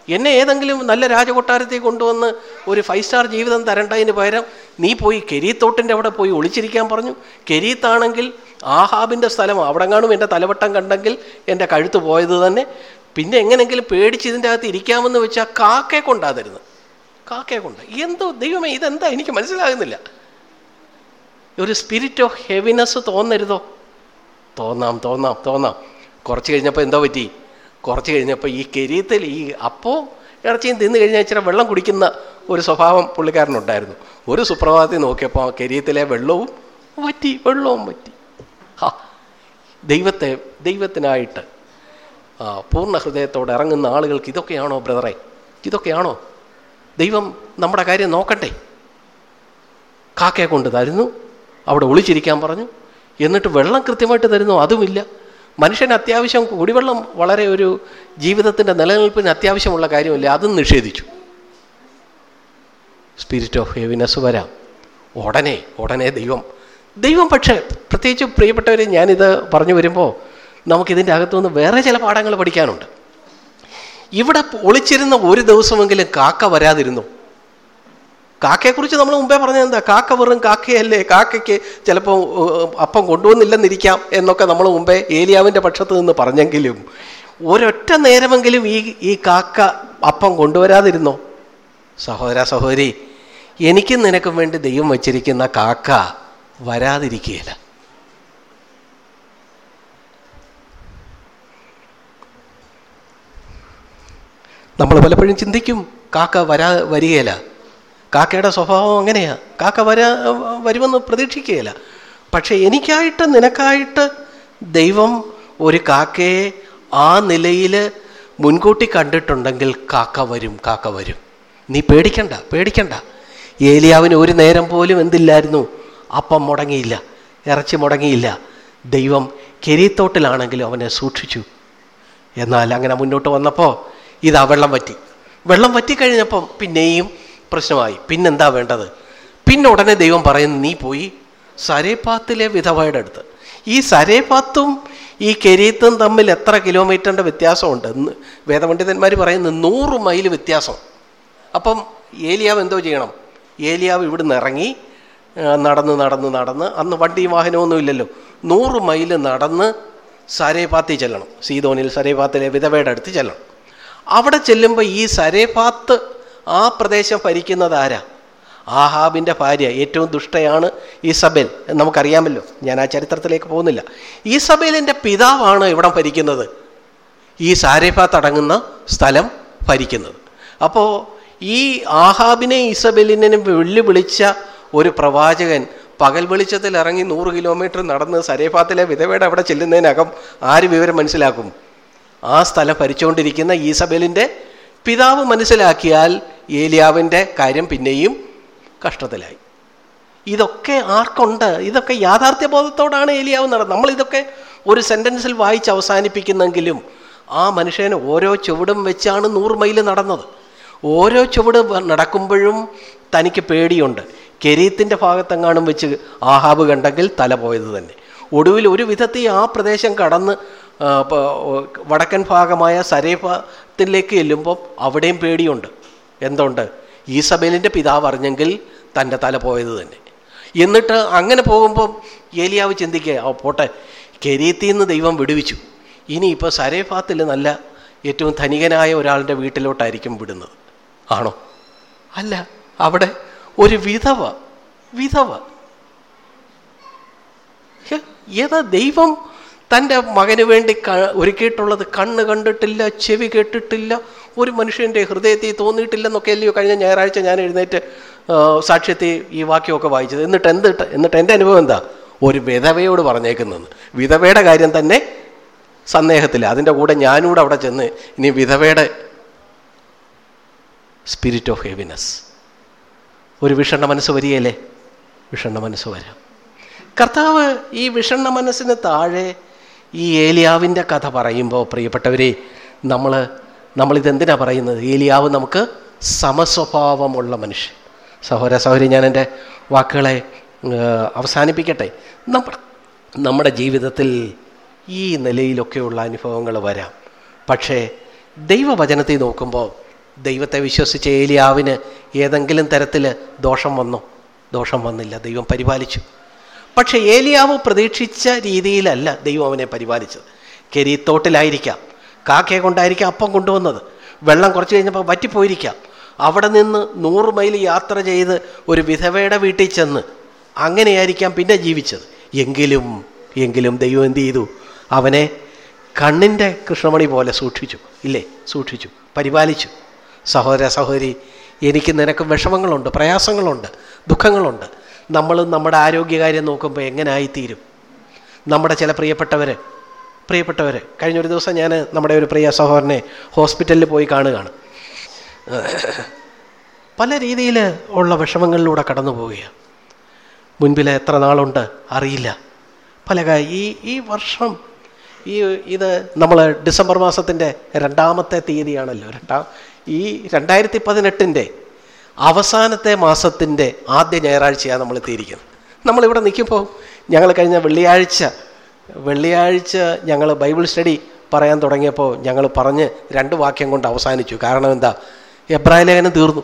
S1: എന്നെ ഏതെങ്കിലും നല്ല രാജകൊട്ടാരത്തിൽ കൊണ്ടുവന്ന് ഒരു ഫൈവ് സ്റ്റാർ ജീവിതം തരണ്ടതിന് പകരം നീ പോയി കെരീത്തോട്ടിന്റെ അവിടെ പോയി ഒളിച്ചിരിക്കാൻ പറഞ്ഞു. കെരീത്താണെങ്കിൽ ആഹാബിന്റെ സ്ഥലം അവിടെ കാണും എന്റെ തലവട്ടം കണ്ടെങ്കിൽ എന്റെ കഴുത്ത് പോയത് തന്നെ. പിന്നെ എങ്ങനെങ്കിലും പേടിച്ച് ഇതിന്റെ അകത്ത് ഇരിക്കാമെന്ന് വെച്ചാൽ കാക്കയെ കൊണ്ടാ കാക്കയെ കൊണ്ട്. എന്തോ ദൈവമേ ഇതെന്താ? എനിക്ക് മനസ്സിലാകുന്നില്ല. ഒരു സ്പിരിറ്റ് ഓഫ് ഹെവിനെസ് തോന്നരുതോ? തോന്നാം തോന്നാം തോന്നാം. കുറച്ച് കഴിഞ്ഞപ്പോൾ എന്തോ പറ്റി? കുറച്ച് കഴിഞ്ഞപ്പോൾ ഈ കെരീത്തിൽ ഈ അപ്പോ ഇറച്ചിയും തിന്നു കഴിഞ്ഞാൽ ഇച്ചിരി വെള്ളം കുടിക്കുന്ന ഒരു സ്വഭാവം പുള്ളിക്കാരനുണ്ടായിരുന്നു. ഒരു സുപ്രഭാതത്തിൽ നോക്കിയപ്പോൾ ആ കെരീത്തിലെ വെള്ളവും പറ്റി വെള്ളവും പറ്റി ഹാ ദൈവത്തെ ദൈവത്തിനായിട്ട് പൂർണ ഹൃദയത്തോടെ ഇറങ്ങുന്ന ആളുകൾക്ക് ഇതൊക്കെയാണോ ബ്രദറെ? ഇതൊക്കെയാണോ? ദൈവം നമ്മുടെ കാര്യം നോക്കട്ടെ. കാക്കയെ കൊണ്ട് തരുന്നു അവിടെ ഒളിച്ചിരിക്കാൻ പറഞ്ഞു. എന്നിട്ട് വെള്ളം കൃത്യമായിട്ട് തരുന്നു അതുമില്ല. മനുഷ്യന് അത്യാവശ്യം കുടിവെള്ളം വളരെ ഒരു ജീവിതത്തിന്റെ നിലനിൽപ്പിന് അത്യാവശ്യമുള്ള കാര്യമല്ലേ? അതും നിഷേധിച്ചു. സ്പിരിറ്റ് ഓഫ് ഹെവിനെസ് വരാം. ഉടനെ ഉടനെ ദൈവം. ദൈവം പക്ഷേ പ്രത്യേകിച്ച് പ്രിയപ്പെട്ടവർ ഞാനിത് പറഞ്ഞു വരുമ്പോൾ നമുക്കിതിന്റെ അകത്തുനിന്ന് വേറെ ചില പാഠങ്ങൾ പഠിക്കാനുണ്ട്. ഇവിടെ ഒളിച്ചിരുന്ന ഒരു ദിവസമെങ്കിലും കാക്ക വരാതിരുന്നു. കാക്കയെക്കുറിച്ച് നമ്മൾ മുമ്പേ പറഞ്ഞത് എന്താ കാക്ക വെറും കാക്കയല്ലേ? കാക്കയ്ക്ക് ചിലപ്പോൾ അപ്പം കൊണ്ടുവന്നില്ലെന്നിരിക്കാം എന്നൊക്കെ നമ്മൾ മുമ്പേ ഏലിയാവിന്റെ പക്ഷത്ത് നിന്ന് പറഞ്ഞെങ്കിലും ഒരൊറ്റ നേരമെങ്കിലും ഈ ഈ കാക്ക അപ്പം കൊണ്ടുവരാതിരുന്നോ? സഹോദര സഹോദരി എനിക്കും നിനക്കും വേണ്ടി ദൈവം വച്ചിരിക്കുന്ന കാക്ക വരാതിരിക്കുകയില്ല. നമ്മൾ പലപ്പോഴും ചിന്തിക്കും കാക്ക വരാ വരികയില്ല. കാക്കയുടെ സ്വഭാവം അങ്ങനെയാ. കാക്ക വരാ വരുമെന്ന് പ്രതീക്ഷിക്കുകയില്ല. പക്ഷെ എനിക്കായിട്ട് നിനക്കായിട്ട് ദൈവം ഒരു കാക്കയെ ആ നിലയിൽ മുൻകൂട്ടി കണ്ടിട്ടുണ്ടെങ്കിൽ കാക്ക വരും കാക്ക വരും. നീ പേടിക്കണ്ട പേടിക്കണ്ട. ഏലിയാവിന് ഒരു നേരം പോലും എന്തില്ലായിരുന്നു? അപ്പം മുടങ്ങിയില്ല ഇറച്ചി മുടങ്ങിയില്ല. ദൈവം കെരീത്തോട്ടിലാണെങ്കിലും അവനെ സൂക്ഷിച്ചു. എന്നാൽ അങ്ങനെ മുന്നോട്ട് വന്നപ്പോൾ ഇതാ വെള്ളം വറ്റി. വെള്ളം വറ്റിക്കഴിഞ്ഞപ്പം പിന്നെയും പ്രശ്നമായി. പിന്നെന്താ വേണ്ടത്? പിന്നെ ഉടനെ ദൈവം പറയുന്നു നീ പോയി സരേപാത്തിലെ വിധവയുടെ അടുത്ത്. ഈ സരേപാത്തും ഈ കെരീത്തും തമ്മിൽ എത്ര കിലോമീറ്ററിന്റെ വ്യത്യാസമുണ്ട്? വേദപണ്ഡിതന്മാർ പറയുന്നു നൂറ് മൈൽ വ്യത്യാസം. അപ്പം ഏലിയാവ് എന്തോ ചെയ്യണം? ഏലിയാവ് ഇവിടുന്ന് ഇറങ്ങി നടന്ന് നടന്ന് നടന്ന് അന്ന് വണ്ടിയും വാഹനമൊന്നും ഇല്ലല്ലോ. നൂറ് മൈൽ നടന്ന് സരേപാത്തിൽ ചെല്ലണം. സീതോനിൽ സരേപാത്തിലെ വിധവയുടെ അടുത്ത് ചെല്ലണം. അവിടെ ചെല്ലുമ്പോൾ ഈ സരേപാത്ത് ആ പ്രദേശം ഭരിക്കുന്നത് ആരാ? ആഹാബിന്റെ ഭാര്യ ഏറ്റവും ദുഷ്ടയാണ് ഈസബേൽ. നമുക്കറിയാമല്ലോ ഞാൻ ആ ചരിത്രത്തിലേക്ക് പോകുന്നില്ല. ഈസബേലിന്റെ പിതാവാണ് ഇവിടെ ഭരിക്കുന്നത്. ഈ സാരേഫാത്ത് അടങ്ങുന്ന സ്ഥലം ഭരിക്കുന്നത്. അപ്പോൾ ഈ ആഹാബിനെ ഇസബെലിനെയും വെല്ലുവിളിച്ച ഒരു പ്രവാചകൻ പകൽ വെളിച്ചത്തിൽ ഇറങ്ങി നൂറ് കിലോമീറ്റർ നടന്ന് സരേഫാത്തിലെ വിധവയുടെ അവിടെ ചെല്ലുന്നതിനകം ആര് വിവരം മനസ്സിലാക്കും? ആ സ്ഥലം ഭരിച്ചുകൊണ്ടിരിക്കുന്ന ഈസബെലിന്റെ പിതാവ് മനസ്സിലാക്കിയാൽ ഏലിയാവിന്റെ കാര്യം പിന്നെയും കഷ്ടത്തിലായി. ഇതൊക്കെ ആർക്കുണ്ട്? ഇതൊക്കെ യാഥാർത്ഥ്യബോധത്തോടാണ് ഏലിയാവ് നടന്നത്. നമ്മളിതൊക്കെ ഒരു സെന്റൻസിൽ വായിച്ച് അവസാനിപ്പിക്കുന്നെങ്കിലും ആ മനുഷ്യന് ഓരോ ചുവടും വെച്ചാണ് നൂറ് മൈൽ നടന്നത്. ഓരോ ചുവട് നടക്കുമ്പോഴും തനിക്ക് പേടിയുണ്ട്. കെരീത്തിന്റെ ഭാഗത്തെങ്ങാനും വെച്ച് ആഹാബ് കണ്ടെങ്കിൽ തല പോയത് തന്നെ. ഒടുവിൽ ഒരു വിധത്തിൽ ആ പ്രദേശം കടന്ന് വടക്കൻ ഭാഗമായ സരേഫത്തിലേക്ക് ചെല്ലുമ്പോൾ അവിടെയും പേടിയുണ്ട്. എന്തുണ്ട്? ഈസബേലിന്റെ പിതാവ് അറിഞ്ഞെങ്കിൽ തന്റെ തല പോയത് തന്നെ. എന്നിട്ട് അങ്ങനെ പോകുമ്പോൾ ഏലിയാവ് ചിന്തിക്കുക ഓ പോട്ടെ കെരീത്തിൽ നിന്ന് ദൈവം വിടുവിച്ചു. ഇനി ഇപ്പോൾ സരേഫാത്തിൽ നല്ല ഏറ്റവും ധനികനായ ഒരാളുടെ വീട്ടിലോട്ടായിരിക്കും വിടുന്നത്. ആണോ? അല്ല അവിടെ ഒരു വിധവ വിധവ. ഏതാ ദൈവം തന്റെ മകന് വേണ്ടി ക- ഒരുക്കിയിട്ടുള്ളത് കണ്ണ് കണ്ടിട്ടില്ല ചെവി കേട്ടിട്ടില്ല ഒരു മനുഷ്യന്റെ ഹൃദയത്തിൽ തോന്നിയിട്ടില്ലെന്നൊക്കെ അല്ലയോ കഴിഞ്ഞ ഞായറാഴ്ച ഞാൻ എഴുന്നേറ്റ് സാക്ഷ്യത്തിൽ ഈ വാക്യമൊക്കെ വായിച്ചത്. എന്നിട്ട് എന്ത് എന്നിട്ട് എന്റെ അനുഭവം എന്താ? ഒരു വിധവയോട് പറഞ്ഞേക്കുന്നത്. വിധവയുടെ കാര്യം തന്നെ സന്ദേഹത്തില്ല. അതിന്റെ കൂടെ ഞാനൂടെ അവിടെ ചെന്ന് ഇനി വിധവയുടെ സ്പിരിറ്റ് ഓഫ് ഹെവിനെസ് ഒരു വിഷണ്ണ മനസ്സ് വരികയല്ലേ? വിഷണ്ണ മനസ്സ് വരാം. കർത്താവ് ഈ വിഷണ്ണ മനസ്സിന് താഴെ ഈ ഏലിയാവിന്റെ കഥ പറയുമ്പോൾ പ്രിയപ്പെട്ടവരെ നമ്മൾ നമ്മളിതെന്തിനാണ് പറയുന്നത്? ഏലിയാവ് നമുക്ക് സമസ്വഭാവമുള്ള മനുഷ്യൻ. സഹോര സഹോരി ഞാൻ എന്റെ വാക്കുകളെ അവസാനിപ്പിക്കട്ടെ. നമ്മൾ നമ്മുടെ ജീവിതത്തിൽ ഈ നിലയിലൊക്കെയുള്ള അനുഭവങ്ങൾ വരാം. പക്ഷേ ദൈവവചനത്തെ നോക്കുമ്പോൾ ദൈവത്തെ വിശ്വസിച്ച ഏലിയാവിന് ഏതെങ്കിലും തരത്തിൽ ദോഷം വന്നോ? ദോഷം വന്നില്ല. ദൈവം പരിപാലിച്ചു. പക്ഷേ ഏലിയാവ് പ്രതീക്ഷിച്ച രീതിയിലല്ല ദൈവം അവനെ പരിപാലിച്ചത്. കെരീത്തോട്ടിലായിരിക്കാം. കാക്കയെ കൊണ്ടായിരിക്കാം അപ്പം കൊണ്ടുവന്നത്. വെള്ളം കുറച്ച് കഴിഞ്ഞപ്പോൾ വറ്റിപ്പോയിരിക്കാം. അവിടെ നിന്ന് നൂറ് മൈൽ യാത്ര ചെയ്ത് ഒരു വിധവയുടെ വീട്ടിൽ ചെന്ന് അങ്ങനെയായിരിക്കാം പിന്നെ ജീവിച്ചത്. എങ്കിലും എങ്കിലും ദൈവം എന്ത് ചെയ്തു? അവനെ കണ്ണിന്റെ കൃഷ്ണമണി പോലെ സൂക്ഷിച്ചു. ഇല്ലേ? സൂക്ഷിച്ചു. പരിപാലിച്ചു. സഹോദര സഹോദരി എനിക്ക് നിനക്ക് വിഷമങ്ങളുണ്ട് പ്രയാസങ്ങളുണ്ട് ദുഃഖങ്ങളുണ്ട്. നമ്മൾ നമ്മുടെ ആരോഗ്യകാര്യം നോക്കുമ്പോൾ എങ്ങനെ ആയിത്തീരും നമ്മുടെ ചില പ്രിയപ്പെട്ടവർ പ്രിയപ്പെട്ടവർ കഴിഞ്ഞ ഒരു ദിവസം ഞാൻ നമ്മുടെ ഒരു പ്രിയ സഹോദരനെ ഹോസ്പിറ്റലിൽ പോയി കാണുകയാണ്. പല രീതിയിൽ ഉള്ള വിഷമങ്ങളിലൂടെ കടന്നു പോവുകയാണ്. മുൻപിൽ എത്ര നാളുണ്ട് അറിയില്ല. പല ഈ ഈ വർഷം ഈ ഇത് നമ്മൾ ഡിസംബർ മാസത്തിന്റെ രണ്ടാമത്തെ തീയതിയാണല്ലോ. രണ്ടാം ഈ രണ്ടായിരത്തി പതിനെട്ടിന്റെ അവസാനത്തെ മാസത്തിന്റെ ആദ്യ ഞായറാഴ്ചയാണ് നമ്മൾ എത്തിയിരിക്കുന്നത്. നമ്മളിവിടെ നിൽക്കുമ്പോൾ ഞങ്ങൾ കഴിഞ്ഞ വെള്ളിയാഴ്ച വെള്ളിയാഴ്ച ഞങ്ങൾ ബൈബിൾ സ്റ്റഡി പറയാൻ തുടങ്ങിയപ്പോൾ ഞങ്ങൾ പറഞ്ഞ് രണ്ട് വാക്യം കൊണ്ട് അവസാനിച്ചു. കാരണം എന്താ? എബ്രായ ലേഖനം തീർന്നു.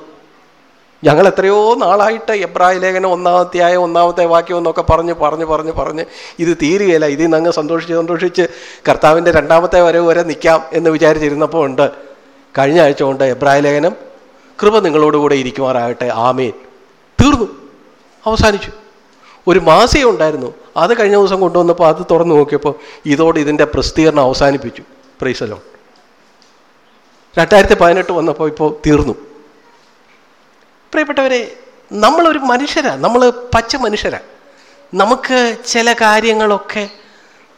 S1: ഞങ്ങൾ എത്രയോ നാളായിട്ട് എബ്രായ ലേഖനം ഒന്നാമത്തെ ഒന്നാമത്തെയായ ഒന്നാമത്തെ വാക്യം എന്നൊക്കെ പറഞ്ഞ് പറഞ്ഞ് പറഞ്ഞ് പറഞ്ഞ് ഇത് തീരുകയില്ല. ഇതിൽ നിന്ന് അങ്ങ് സന്തോഷിച്ച് സന്തോഷിച്ച് കർത്താവിന്റെ രണ്ടാമത്തെ വരെ വരെ നിൽക്കാം എന്ന് വിചാരിച്ചിരുന്നപ്പോൾ ഉണ്ട്. കഴിഞ്ഞ ആഴ്ച കൊണ്ട് എബ്രായ ലേഖനം കൃപ നിങ്ങളോടുകൂടെ ഇരിക്കുമാറാകട്ടെ. ആമേൻ. തീർന്നു. അവസാനിച്ചു. ഒരു മാസേ ഉണ്ടായിരുന്നു. അത് കഴിഞ്ഞ ദിവസം കൊണ്ടുവന്നപ്പോൾ അത് തുറന്നു നോക്കിയപ്പോൾ ഇതോടെ ഇതിന്റെ പ്രസിദ്ധീകരണം അവസാനിപ്പിച്ചു. പ്രൈസലോ രണ്ടായിരത്തി പതിനെട്ട് വന്നപ്പോൾ ഇപ്പോൾ തീർന്നു. പ്രിയപ്പെട്ടവരെ നമ്മളൊരു മനുഷ്യരാണ് നമ്മൾ പച്ച മനുഷ്യരാണ് നമുക്ക് ചില കാര്യങ്ങളൊക്കെ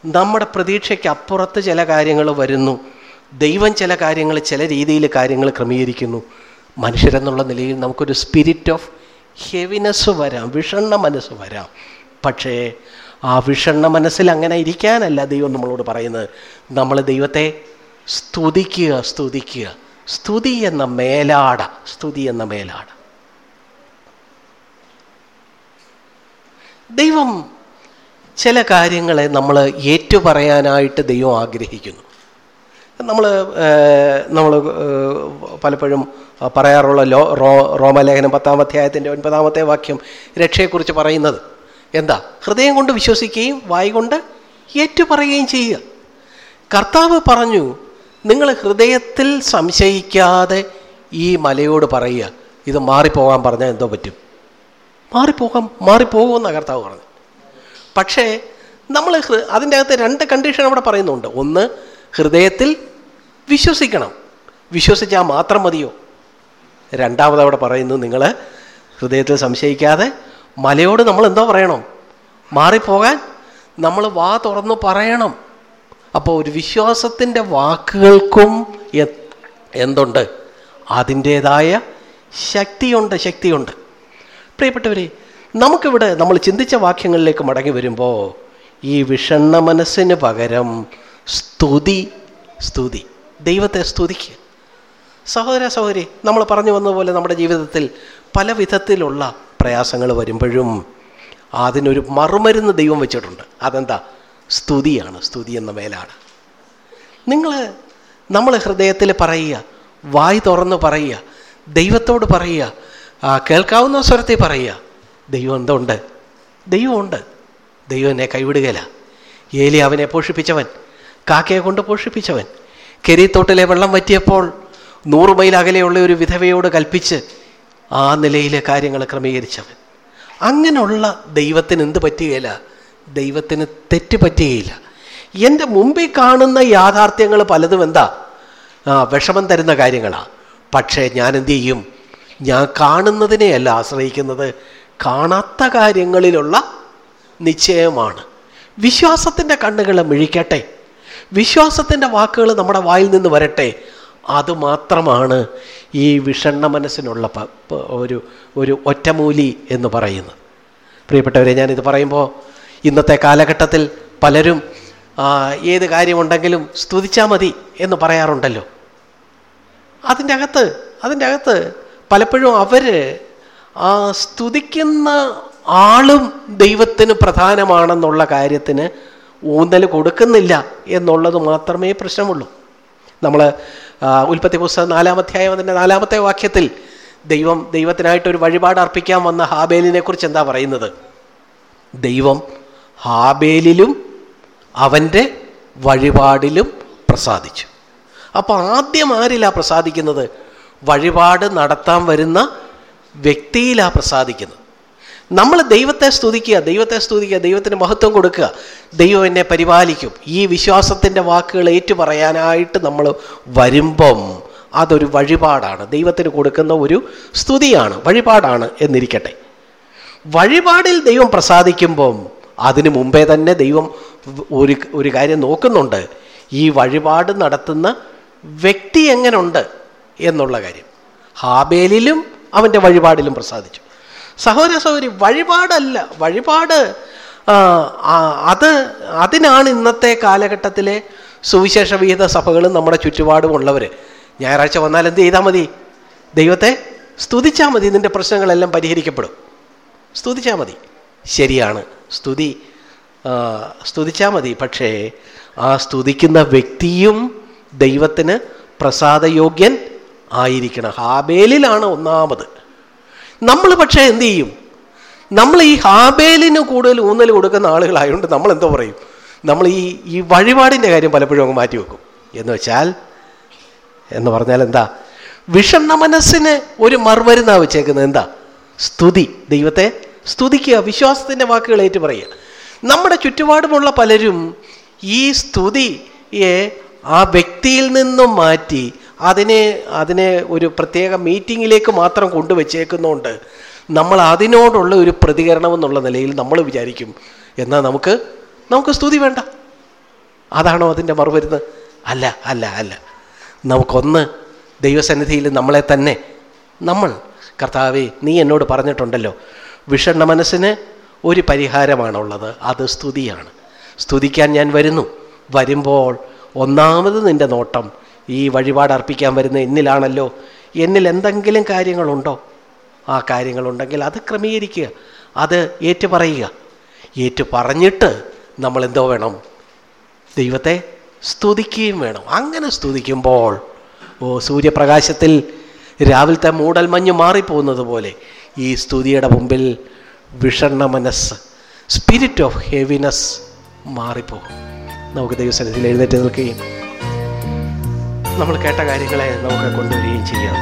S1: നമ്മുടെ പ്രതീക്ഷയ്ക്ക് അപ്പുറത്ത് ചില കാര്യങ്ങൾ വരുന്നു. ദൈവം ചില കാര്യങ്ങൾ ചില രീതിയിൽ കാര്യങ്ങൾ ക്രമീകരിക്കുന്നു. മനുഷ്യരെന്നുള്ള നിലയിൽ നമുക്കൊരു സ്പിരിറ്റ് ഓഫ് ഹെവിനെസ് വരാം വിഷണ്ണ മനസ്സ് വരാം. പക്ഷേ ആ വിഷണ്ണ മനസ്സിൽ അങ്ങനെ ഇരിക്കാനല്ല ദൈവം നമ്മളോട് പറയുന്നത്. നമ്മൾ ദൈവത്തെ സ്തുതിക്കുക സ്തുതിക്കുക. സ്തുതി എന്ന മേലാട സ്തുതി എന്ന മേലാട. ദൈവം ചില കാര്യങ്ങളെ നമ്മൾ ഏറ്റുപറയാനായിട്ട് ദൈവം ആഗ്രഹിക്കുന്നു. നമ്മൾ നമ്മൾ പലപ്പോഴും പറയാറുള്ള ലോ റോ റോമലേഖനം പത്താം അധ്യായത്തിന്റെ ഒൻപതാമത്തെ വാക്യം രക്ഷയെക്കുറിച്ച് പറയുന്നത്. എന്താ? ഹൃദയം കൊണ്ട് വിശ്വസിക്കുകയും വായി കൊണ്ട് ഏറ്റുപറയുകയും ചെയ്യുക. കർത്താവ് പറഞ്ഞു നിങ്ങൾ ഹൃദയത്തിൽ സംശയിക്കാതെ ഈ മലയോട് പറയുക. ഇത് മാറിപ്പോകാൻ പറഞ്ഞാൽ എന്തോ പറ്റും. മാറിപ്പോകാം മാറിപ്പോകുമെന്നാണ് കർത്താവ് പറഞ്ഞു പക്ഷേ നമ്മൾ അതിന്റെ അകത്ത് രണ്ട് കണ്ടീഷൻ അവിടെ പറയുന്നുണ്ട്. ഒന്ന് ഹൃദയത്തിൽ വിശ്വസിക്കണം. വിശ്വസിച്ചാൽ മാത്രം മതിയോ? രണ്ടാമത് അവിടെ പറയുന്നു നിങ്ങൾ ഹൃദയത്തിൽ സംശയിക്കാതെ മലയോട് നമ്മൾ എന്തോ പറയണം. മാറിപ്പോകാൻ നമ്മൾ വാ തുറന്നു പറയണം. അപ്പോൾ ഒരു വിശ്വാസത്തിന്റെ വാക്കുകൾക്കും എന്തുണ്ട്? അതിന്റേതായ ശക്തിയുണ്ട് ശക്തിയുണ്ട്. പ്രിയപ്പെട്ടവരെ നമുക്കിവിടെ നമ്മൾ ചിന്തിച്ച വാക്യങ്ങളിലേക്ക് മടങ്ങി വരുമ്പോൾ ഈ വിഷണ്ണ മനസ്സിന് പകരം സ്തുതി സ്തുതി. ദൈവത്തെ സ്തുതിക്കുക സഹോദര സഹോദരി നമ്മൾ പറഞ്ഞു വന്നതുപോലെ പോലെ നമ്മുടെ ജീവിതത്തിൽ പല വിധത്തിലുള്ള പ്രയാസങ്ങൾ വരുമ്പോഴും അതിനൊരു മറുമരുന്ന് ദൈവം വെച്ചിട്ടുണ്ട്. അതെന്താ? സ്തുതിയാണ്. സ്തുതി എന്ന മേലാണ്. നിങ്ങൾ നമ്മൾ ഹൃദയത്തിൽ പറയുക വായി തുറന്ന് പറയുക ദൈവത്തോട് പറയുക കേൾക്കാവുന്ന സ്വരത്തിൽ പറയുക ദൈവം എന്തുണ്ട്? ദൈവമുണ്ട് ദൈവം എന്നെ കൈവിടുകയില്ല. ഏലി അവനെ പോഷിപ്പിച്ചവൻ. കാക്കയെ കൊണ്ട് പോഷിപ്പിച്ചവൻ. കെരിത്തോട്ടിലെ വെള്ളം വറ്റിയപ്പോൾ നൂറ് മൈൽ അകലെയുള്ള ഒരു വിധവയോട് കൽപ്പിച്ച് ആ നിലയിലെ കാര്യങ്ങൾ ക്രമീകരിച്ചവൻ. അങ്ങനെയുള്ള ദൈവത്തിന് എന്ത് പറ്റുകയില്ല? ദൈവത്തിന് തെറ്റ് പറ്റുകയില്ല. എന്റെ മുമ്പിൽ കാണുന്ന യാഥാർത്ഥ്യങ്ങൾ പലതും എന്താ? വിഷമം തരുന്ന കാര്യങ്ങളാണ് പക്ഷേ ഞാൻ എന്ത് ചെയ്യും? ഞാൻ കാണുന്നതിനെയല്ല ആശ്രയിക്കുന്നത്. കാണാത്ത കാര്യങ്ങളിലുള്ള നിശ്ചയമാണ്. വിശ്വാസത്തിന്റെ കണ്ണുകൾ മിഴിക്കട്ടെ. വിശ്വാസത്തിന്റെ വാക്കുകൾ നമ്മുടെ വായിൽ നിന്ന് വരട്ടെ? അതുമാത്രമാണ് ഈ വിഷണ്ണ മനസ്സിനുള്ള ഒരു ഒരു ഒറ്റമൂലി എന്ന് പറയുന്നത്. പ്രിയപ്പെട്ടവരെ ഞാനിത് പറയുമ്പോൾ ഇന്നത്തെ കാലഘട്ടത്തിൽ പലരും ഏത് കാര്യമുണ്ടെങ്കിലും സ്തുതിച്ചാൽ മതി എന്ന് പറയാറുണ്ടല്ലോ. അതിന്റെ അകത്ത് അതിന്റെ അകത്ത് പലപ്പോഴും അവർ ആ സ്തുതിക്കുന്ന ആളും ദൈവത്തിന് പ്രധാനമാണെന്നുള്ള കാര്യത്തിന് ഊന്നൽ കൊടുക്കുന്നില്ല എന്നുള്ളത് മാത്രമേ പ്രശ്നമുള്ളൂ. നമ്മൾ ഉൽപ്പത്തി പുസ്തകം നാലാമധ്യായം അതിന്റെ നാലാമത്തെ വാക്യത്തിൽ ദൈവം ദൈവത്തിനായിട്ടൊരു വഴിപാട് അർപ്പിക്കാൻ വന്ന ഹാബേലിനെ കുറിച്ച് എന്താ പറയുന്നത്? ദൈവം ഹാബേലിലും അവന്റെ വഴിപാടിലും പ്രസാദിച്ചു. അപ്പോൾ ആദ്യം ആരിലാ പ്രസാദിക്കുന്നത്? വഴിപാട് നടത്താൻ വരുന്ന വ്യക്തിയിലാ പ്രസാദിക്കുന്നത്. നമ്മൾ ദൈവത്തെ സ്തുതിക്കുക ദൈവത്തെ സ്തുതിക്കുക ദൈവത്തിന് മഹത്വം കൊടുക്കുക. ദൈവം എന്നെ പരിപാലിക്കും. ഈ വിശ്വാസത്തിന്റെ വാക്കുകൾ ഏറ്റുപറയാനായിട്ട് നമ്മൾ വരുമ്പം അതൊരു വഴിപാടാണ്. ദൈവത്തിന് കൊടുക്കുന്ന ഒരു സ്തുതിയാണ് വഴിപാടാണ് എന്നിരിക്കട്ടെ. വഴിപാടിൽ ദൈവം പ്രസാദിക്കുമ്പം അതിനു മുമ്പേ തന്നെ ദൈവം ഒരു ഒരു കാര്യം നോക്കുന്നുണ്ട്. ഈ വഴിപാട് നടത്തുന്ന വ്യക്തി എങ്ങനുണ്ട് എന്നുള്ള കാര്യം. ഹാബേലിലും അവന്റെ വഴിപാടിലും പ്രസാദിച്ചു. സഹോദര സഹോദരി വഴിപാടല്ല. വഴിപാട് അത് അതിനാണ് ഇന്നത്തെ കാലഘട്ടത്തിലെ സുവിശേഷ വിഹിത സഭകളും നമ്മുടെ ചുറ്റുപാടും ഉള്ളവർ ഞായറാഴ്ച വന്നാൽ എന്ത് ചെയ്താൽ മതി? ദൈവത്തെ സ്തുതിച്ചാൽ മതി. ഇതിന്റെ പ്രശ്നങ്ങളെല്ലാം പരിഹരിക്കപ്പെടും. സ്തുതിച്ചാൽ മതി. ശരിയാണ്. സ്തുതി സ്തുതിച്ചാൽ മതി. പക്ഷേ ആ സ്തുതിക്കുന്ന വ്യക്തിയും ദൈവത്തിന് പ്രസാദയോഗ്യൻ ആയിരിക്കണം. ഹാബേലിലാണ് ഒന്നാമത്. നമ്മൾ പക്ഷേ എന്ത് ചെയ്യും? നമ്മൾ ഈ ഹാബേലിന് കൂടുതൽ ഊന്നൽ കൊടുക്കുന്ന ആളുകളായതുകൊണ്ട് നമ്മൾ എന്തോ പറയും? നമ്മൾ ഈ ഈ വഴിപാടിന്റെ കാര്യം പലപ്പോഴും അങ്ങ് മാറ്റി വെക്കും. എന്ന് വെച്ചാൽ എന്ന് പറഞ്ഞാൽ എന്താ? വിഷണ്ണ മനസ്സിന് ഒരു മറുമരുന്നാ വെച്ചേക്കുന്നത് എന്താ? സ്തുതി. ദൈവത്തെ സ്തുതിക്കുക വിശ്വാസത്തിന്റെ വാക്കുകൾ ഏറ്റു പറയുക. നമ്മുടെ ചുറ്റുപാടുമുള്ള പലരും ഈ സ്തുതിയെ ആ വ്യക്തിയിൽ നിന്നും മാറ്റി അതിനെ അതിനെ ഒരു പ്രത്യേക മീറ്റിങ്ങിലേക്ക് മാത്രം കൊണ്ടുവച്ചേക്കുന്നതുകൊണ്ട് നമ്മൾ അതിനോടുള്ള ഒരു പ്രതികരണം എന്നുള്ള നിലയിൽ നമ്മൾ വിചാരിക്കും. എന്നാൽ നമുക്ക് നമുക്ക് സ്തുതി വേണ്ട. അതാണോ അതിന്റെ മറുപരുന്ന്? അല്ല അല്ല അല്ല. നമുക്കൊന്ന് ദൈവസന്നിധിയിൽ നമ്മളെ തന്നെ നമ്മൾ കർത്താവെ നീ എന്നോട് പറഞ്ഞിട്ടുണ്ടല്ലോ വിഷണ്ണ മനസ്സിന് ഒരു പരിഹാരമാണുള്ളത് അത് സ്തുതിയാണ്. സ്തുതിക്കാൻ ഞാൻ വരുന്നു. വരുമ്പോൾ ഒന്നാമത് നിന്റെ നോട്ടം ഈ വഴിപാട് അർപ്പിക്കാൻ വരുന്ന എന്നിലാണല്ലോ എന്നിൽ എന്തെങ്കിലും കാര്യങ്ങളുണ്ടോ? ആ കാര്യങ്ങളുണ്ടെങ്കിൽ അത് ക്രമീകരിക്കുക അത് ഏറ്റു പറയുക ഏറ്റു പറഞ്ഞിട്ട് നമ്മൾ എന്തോ വേണം? ദൈവത്തെ സ്തുതിക്കുകയും വേണം. അങ്ങനെ സ്തുതിക്കുമ്പോൾ ഓ സൂര്യപ്രകാശത്തിൽ രാവിലത്തെ മൂടൽ മഞ്ഞ് മാറിപ്പോകുന്നത് പോലെ ഈ സ്തുതിയുടെ മുമ്പിൽ വിഷണ്ണ മനസ്സ് സ്പിരിറ്റ് ഓഫ് ഹെവിനെസ് മാറിപ്പോകും. നമുക്ക് ദൈവസനത്തിൽ എഴുന്നേറ്റ് നിൽക്കുകയും നമ്മൾ കേട്ട കാര്യങ്ങളെ നമുക്ക് കൊണ്ടുവരികയും ചെയ്യാം.